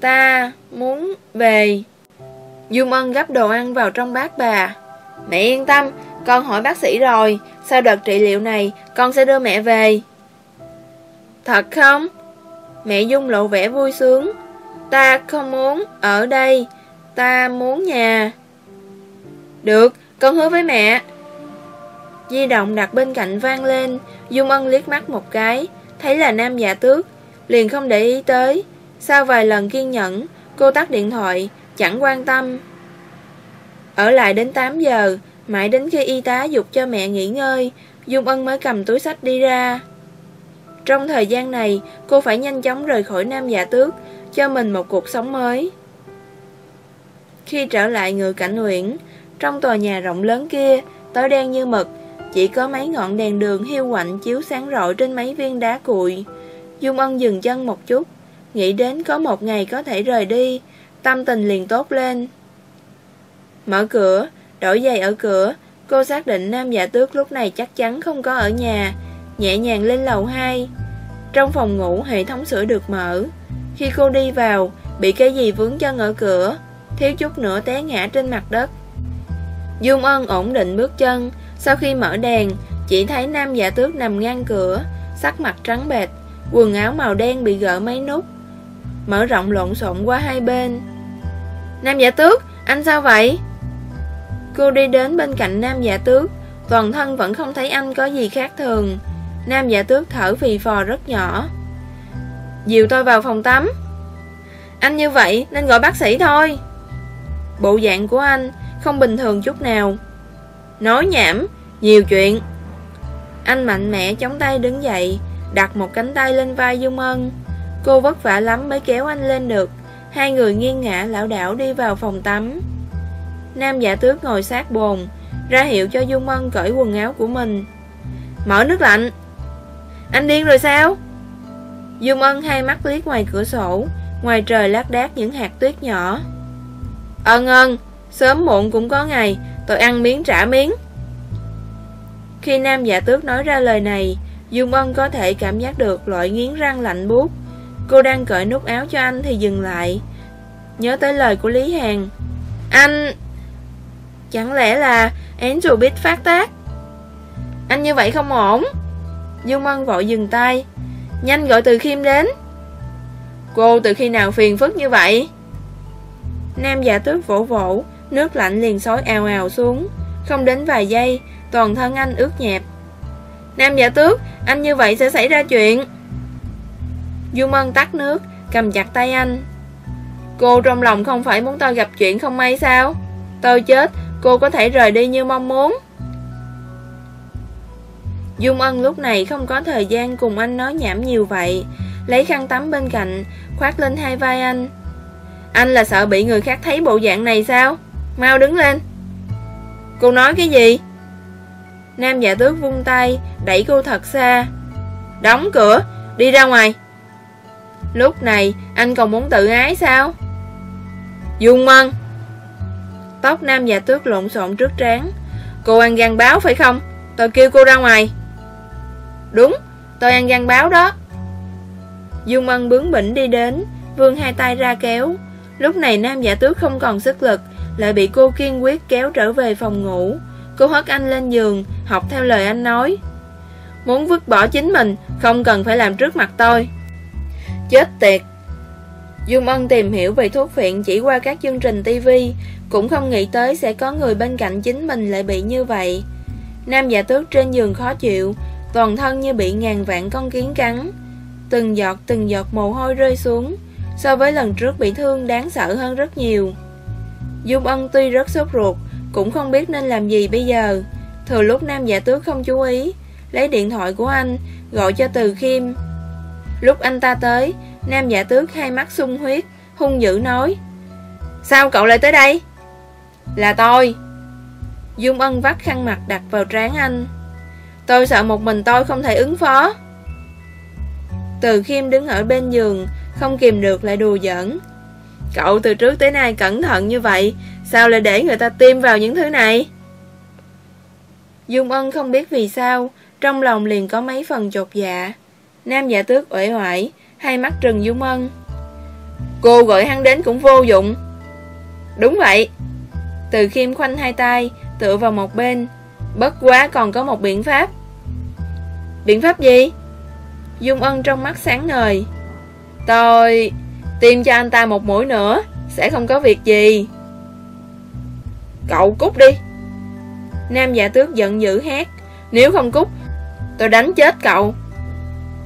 Ta muốn về. Dung Ân gấp đồ ăn vào trong bát bà. Mẹ yên tâm, con hỏi bác sĩ rồi, sau đợt trị liệu này, con sẽ đưa mẹ về. Thật không? Mẹ Dung lộ vẻ vui sướng. Ta không muốn ở đây, ta muốn nhà. Được, con hứa với mẹ. Di động đặt bên cạnh vang lên, Dung Ân liếc mắt một cái, thấy là nam giả tước, liền không để ý tới. Sau vài lần kiên nhẫn, cô tắt điện thoại, chẳng quan tâm. Ở lại đến 8 giờ, mãi đến khi y tá dục cho mẹ nghỉ ngơi, Dung Ân mới cầm túi sách đi ra. Trong thời gian này, cô phải nhanh chóng rời khỏi Nam Dạ Tước, cho mình một cuộc sống mới. Khi trở lại ngựa cảnh huyện, trong tòa nhà rộng lớn kia, tối đen như mực, chỉ có mấy ngọn đèn đường hiu quạnh chiếu sáng rọi trên mấy viên đá cuội. Dung Ân dừng chân một chút, nghĩ đến có một ngày có thể rời đi, tâm tình liền tốt lên. Mở cửa, đổi giày ở cửa, cô xác định nam giả tước lúc này chắc chắn không có ở nhà, nhẹ nhàng lên lầu 2. Trong phòng ngủ hệ thống sửa được mở. Khi cô đi vào, bị cái gì vướng chân ở cửa, thiếu chút nữa té ngã trên mặt đất. Dung Ân ổn định bước chân, sau khi mở đèn, chỉ thấy nam giả tước nằm ngang cửa, sắc mặt trắng bệch, quần áo màu đen bị gỡ mấy nút, mở rộng lộn xộn qua hai bên. Nam giả tước, anh sao vậy? Cô đi đến bên cạnh nam giả tước, toàn thân vẫn không thấy anh có gì khác thường. Nam giả tước thở phì phò rất nhỏ. Dìu tôi vào phòng tắm. Anh như vậy nên gọi bác sĩ thôi. Bộ dạng của anh không bình thường chút nào. Nói nhảm, nhiều chuyện. Anh mạnh mẽ chống tay đứng dậy, đặt một cánh tay lên vai Dung Ân. Cô vất vả lắm mới kéo anh lên được. Hai người nghiêng ngã lão đảo đi vào phòng tắm. Nam giả tước ngồi sát bồn, ra hiệu cho Dung Ân cởi quần áo của mình. Mở nước lạnh. Anh điên rồi sao? Dung Ân hai mắt liếc ngoài cửa sổ, ngoài trời lác đác những hạt tuyết nhỏ. Ờ, ân ân, sớm muộn cũng có ngày, tôi ăn miếng trả miếng. Khi nam giả tước nói ra lời này, Dung Ân có thể cảm giác được loại nghiến răng lạnh buốt. Cô đang cởi nút áo cho anh thì dừng lại. Nhớ tới lời của Lý Hàn. Anh... Chẳng lẽ là Angel biết phát tác? Anh như vậy không ổn. Dung mân vội dừng tay. Nhanh gọi từ khiêm đến. Cô từ khi nào phiền phức như vậy? Nam giả tước vỗ vỗ, nước lạnh liền xối ào ào xuống. Không đến vài giây, toàn thân anh ướt nhẹp. Nam giả tước, anh như vậy sẽ xảy ra chuyện. Dung mân tắt nước, cầm chặt tay anh. Cô trong lòng không phải muốn tôi gặp chuyện không may sao? Tôi chết, cô có thể rời đi như mong muốn. Dung Ân lúc này không có thời gian cùng anh nói nhảm nhiều vậy. Lấy khăn tắm bên cạnh, khoác lên hai vai anh. Anh là sợ bị người khác thấy bộ dạng này sao? Mau đứng lên. Cô nói cái gì? Nam giả tước vung tay, đẩy cô thật xa. Đóng cửa, đi ra ngoài. Lúc này, anh còn muốn tự ái sao? Dung Ân Tóc nam giả tước lộn xộn trước trán Cô ăn gan báo phải không? Tôi kêu cô ra ngoài Đúng, tôi ăn gan báo đó. Dung Ân bướng bỉnh đi đến Vương hai tay ra kéo. Lúc này nam giả tước không còn sức lực Lại bị cô kiên quyết kéo trở về phòng ngủ. Cô hất anh lên giường Học theo lời anh nói. Muốn vứt bỏ chính mình Không cần phải làm trước mặt tôi. Chết tiệt. Dung Ân tìm hiểu về thuốc phiện chỉ qua các chương trình TV Cũng không nghĩ tới sẽ có người bên cạnh chính mình lại bị như vậy. Nam giả tước trên giường khó chịu toàn thân như bị ngàn vạn con kiến cắn. Từng giọt từng giọt mồ hôi rơi xuống, so với lần trước bị thương đáng sợ hơn rất nhiều. Dung Ân tuy rất sốt ruột, cũng không biết nên làm gì bây giờ. Thừa lúc Nam Giả Tước không chú ý, lấy điện thoại của anh, gọi cho Từ Khiêm. Lúc anh ta tới, Nam Giả Tước hai mắt sung huyết, hung dữ nói. Sao cậu lại tới đây? Là tôi. Dung Ân vắt khăn mặt đặt vào trán anh. Tôi sợ một mình tôi không thể ứng phó. Từ Khiêm đứng ở bên giường, không kìm được lại đùa giỡn. Cậu từ trước tới nay cẩn thận như vậy, sao lại để người ta tiêm vào những thứ này? Dung Ân không biết vì sao, trong lòng liền có mấy phần chột dạ. Nam giả tước uể oải, hai mắt trừng Dung Ân. Cô gọi hắn đến cũng vô dụng. Đúng vậy. Từ khiêm khoanh hai tay, tựa vào một bên. Bất quá còn có một biện pháp. Biện pháp gì? Dung Ân trong mắt sáng ngời. Tôi tiêm cho anh ta một mũi nữa, sẽ không có việc gì. Cậu cút đi. Nam giả tước giận dữ hét. Nếu không cút, tôi đánh chết cậu.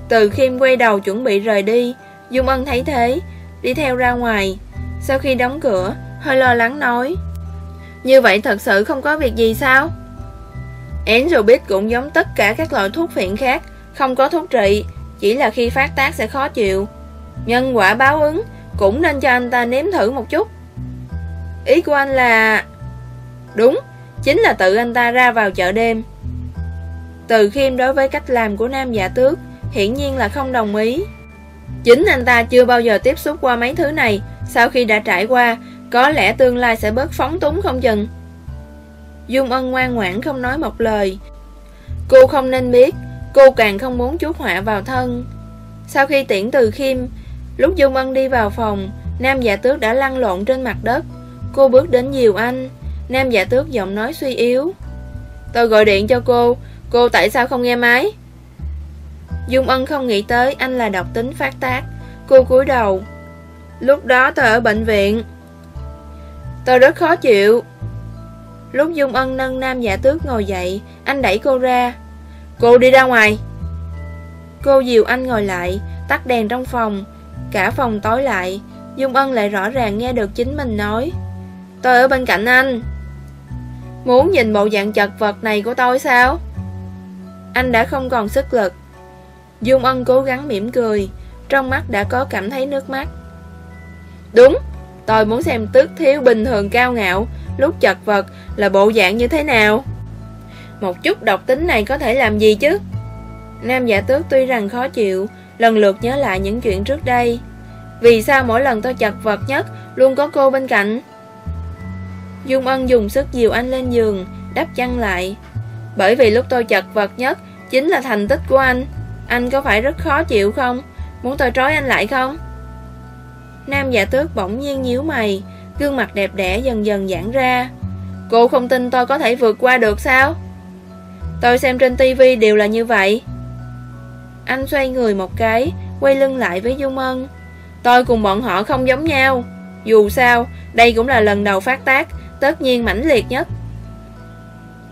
Từ khi quay đầu chuẩn bị rời đi, Dung Ân thấy thế, đi theo ra ngoài. Sau khi đóng cửa, hơi lo lắng nói. Như vậy thật sự không có việc gì sao? Enrobit cũng giống tất cả các loại thuốc phiện khác, không có thuốc trị, chỉ là khi phát tác sẽ khó chịu. Nhân quả báo ứng, cũng nên cho anh ta nếm thử một chút. Ý của anh là... Đúng, chính là tự anh ta ra vào chợ đêm. Từ khiêm đối với cách làm của nam giả tước, hiển nhiên là không đồng ý. Chính anh ta chưa bao giờ tiếp xúc qua mấy thứ này, sau khi đã trải qua, có lẽ tương lai sẽ bớt phóng túng không chừng. Dung Ân ngoan ngoãn không nói một lời. Cô không nên biết, cô càng không muốn chuốc họa vào thân. Sau khi tiễn từ khiêm, lúc Dung Ân đi vào phòng, Nam giả tước đã lăn lộn trên mặt đất. Cô bước đến nhiều anh, Nam giả tước giọng nói suy yếu. Tôi gọi điện cho cô, cô tại sao không nghe máy? Dung Ân không nghĩ tới anh là độc tính phát tác. Cô cúi đầu. Lúc đó tôi ở bệnh viện. Tôi rất khó chịu. Lúc Dung Ân nâng nam giả tước ngồi dậy, anh đẩy cô ra. Cô đi ra ngoài. Cô dìu anh ngồi lại, tắt đèn trong phòng. Cả phòng tối lại, Dung Ân lại rõ ràng nghe được chính mình nói. Tôi ở bên cạnh anh. Muốn nhìn bộ dạng chật vật này của tôi sao? Anh đã không còn sức lực. Dung Ân cố gắng mỉm cười, trong mắt đã có cảm thấy nước mắt. Đúng, tôi muốn xem tước thiếu bình thường cao ngạo, lúc chật vật là bộ dạng như thế nào. Một chút độc tính này có thể làm gì chứ? Nam giả tước tuy rằng khó chịu, lần lượt nhớ lại những chuyện trước đây. Vì sao mỗi lần tôi chật vật nhất, luôn có cô bên cạnh? Dung Ân dùng sức dìu anh lên giường, đắp chăn lại. Bởi vì lúc tôi chật vật nhất, chính là thành tích của anh. Anh có phải rất khó chịu không? Muốn tôi trói anh lại không? Nam giả tước bỗng nhiên nhíu mày Gương mặt đẹp đẽ dần dần giãn ra. Cô không tin tôi có thể vượt qua được sao? Tôi xem trên tivi đều là như vậy. Anh xoay người một cái Quay lưng lại với Dung Ân Tôi cùng bọn họ không giống nhau. Dù sao, đây cũng là lần đầu phát tác Tất nhiên mãnh liệt nhất.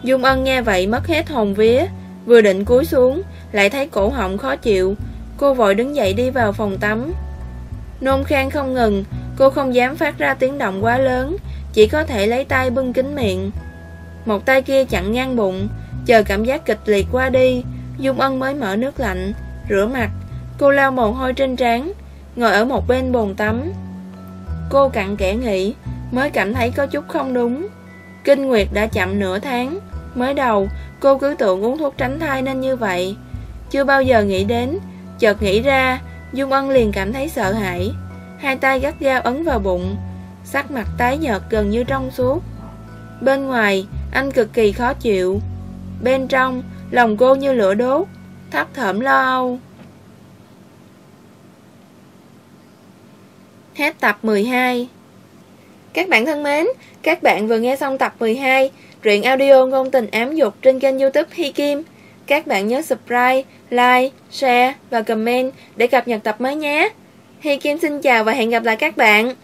Dung Ân nghe vậy mất hết hồn vía Vừa định cúi xuống Lại thấy cổ họng khó chịu. Cô vội đứng dậy đi vào phòng tắm. Nôn khan không ngừng Cô không dám phát ra tiếng động quá lớn, Chỉ có thể lấy tay bưng kính miệng. Một tay kia chặn ngang bụng, Chờ cảm giác kịch liệt qua đi, Dung Ân mới mở nước lạnh, Rửa mặt. Cô lau mồ hôi trên trán, Ngồi ở một bên bồn tắm. Cô cặn kẽ nghĩ, Mới cảm thấy có chút không đúng. Kinh Nguyệt đã chậm nửa tháng, Mới đầu, cô cứ tưởng uống thuốc tránh thai nên như vậy. Chưa bao giờ nghĩ đến, Chợt nghĩ ra, Dung Ân liền cảm thấy sợ hãi. Hai tay gắt dao ấn vào bụng Sắc mặt tái nhợt gần như trong suốt. Bên ngoài Anh cực kỳ khó chịu. Bên trong Lòng cô như lửa đốt Thấp thởm lo âu. Hết tập 12 Các bạn thân mến Các bạn vừa nghe xong tập 12 Truyện audio ngôn tình ám dục trên kênh youtube Hi Kim. Các bạn nhớ subscribe, like, share và comment để cập nhật tập mới nhé. Hi Kim xin chào và hẹn gặp lại các bạn.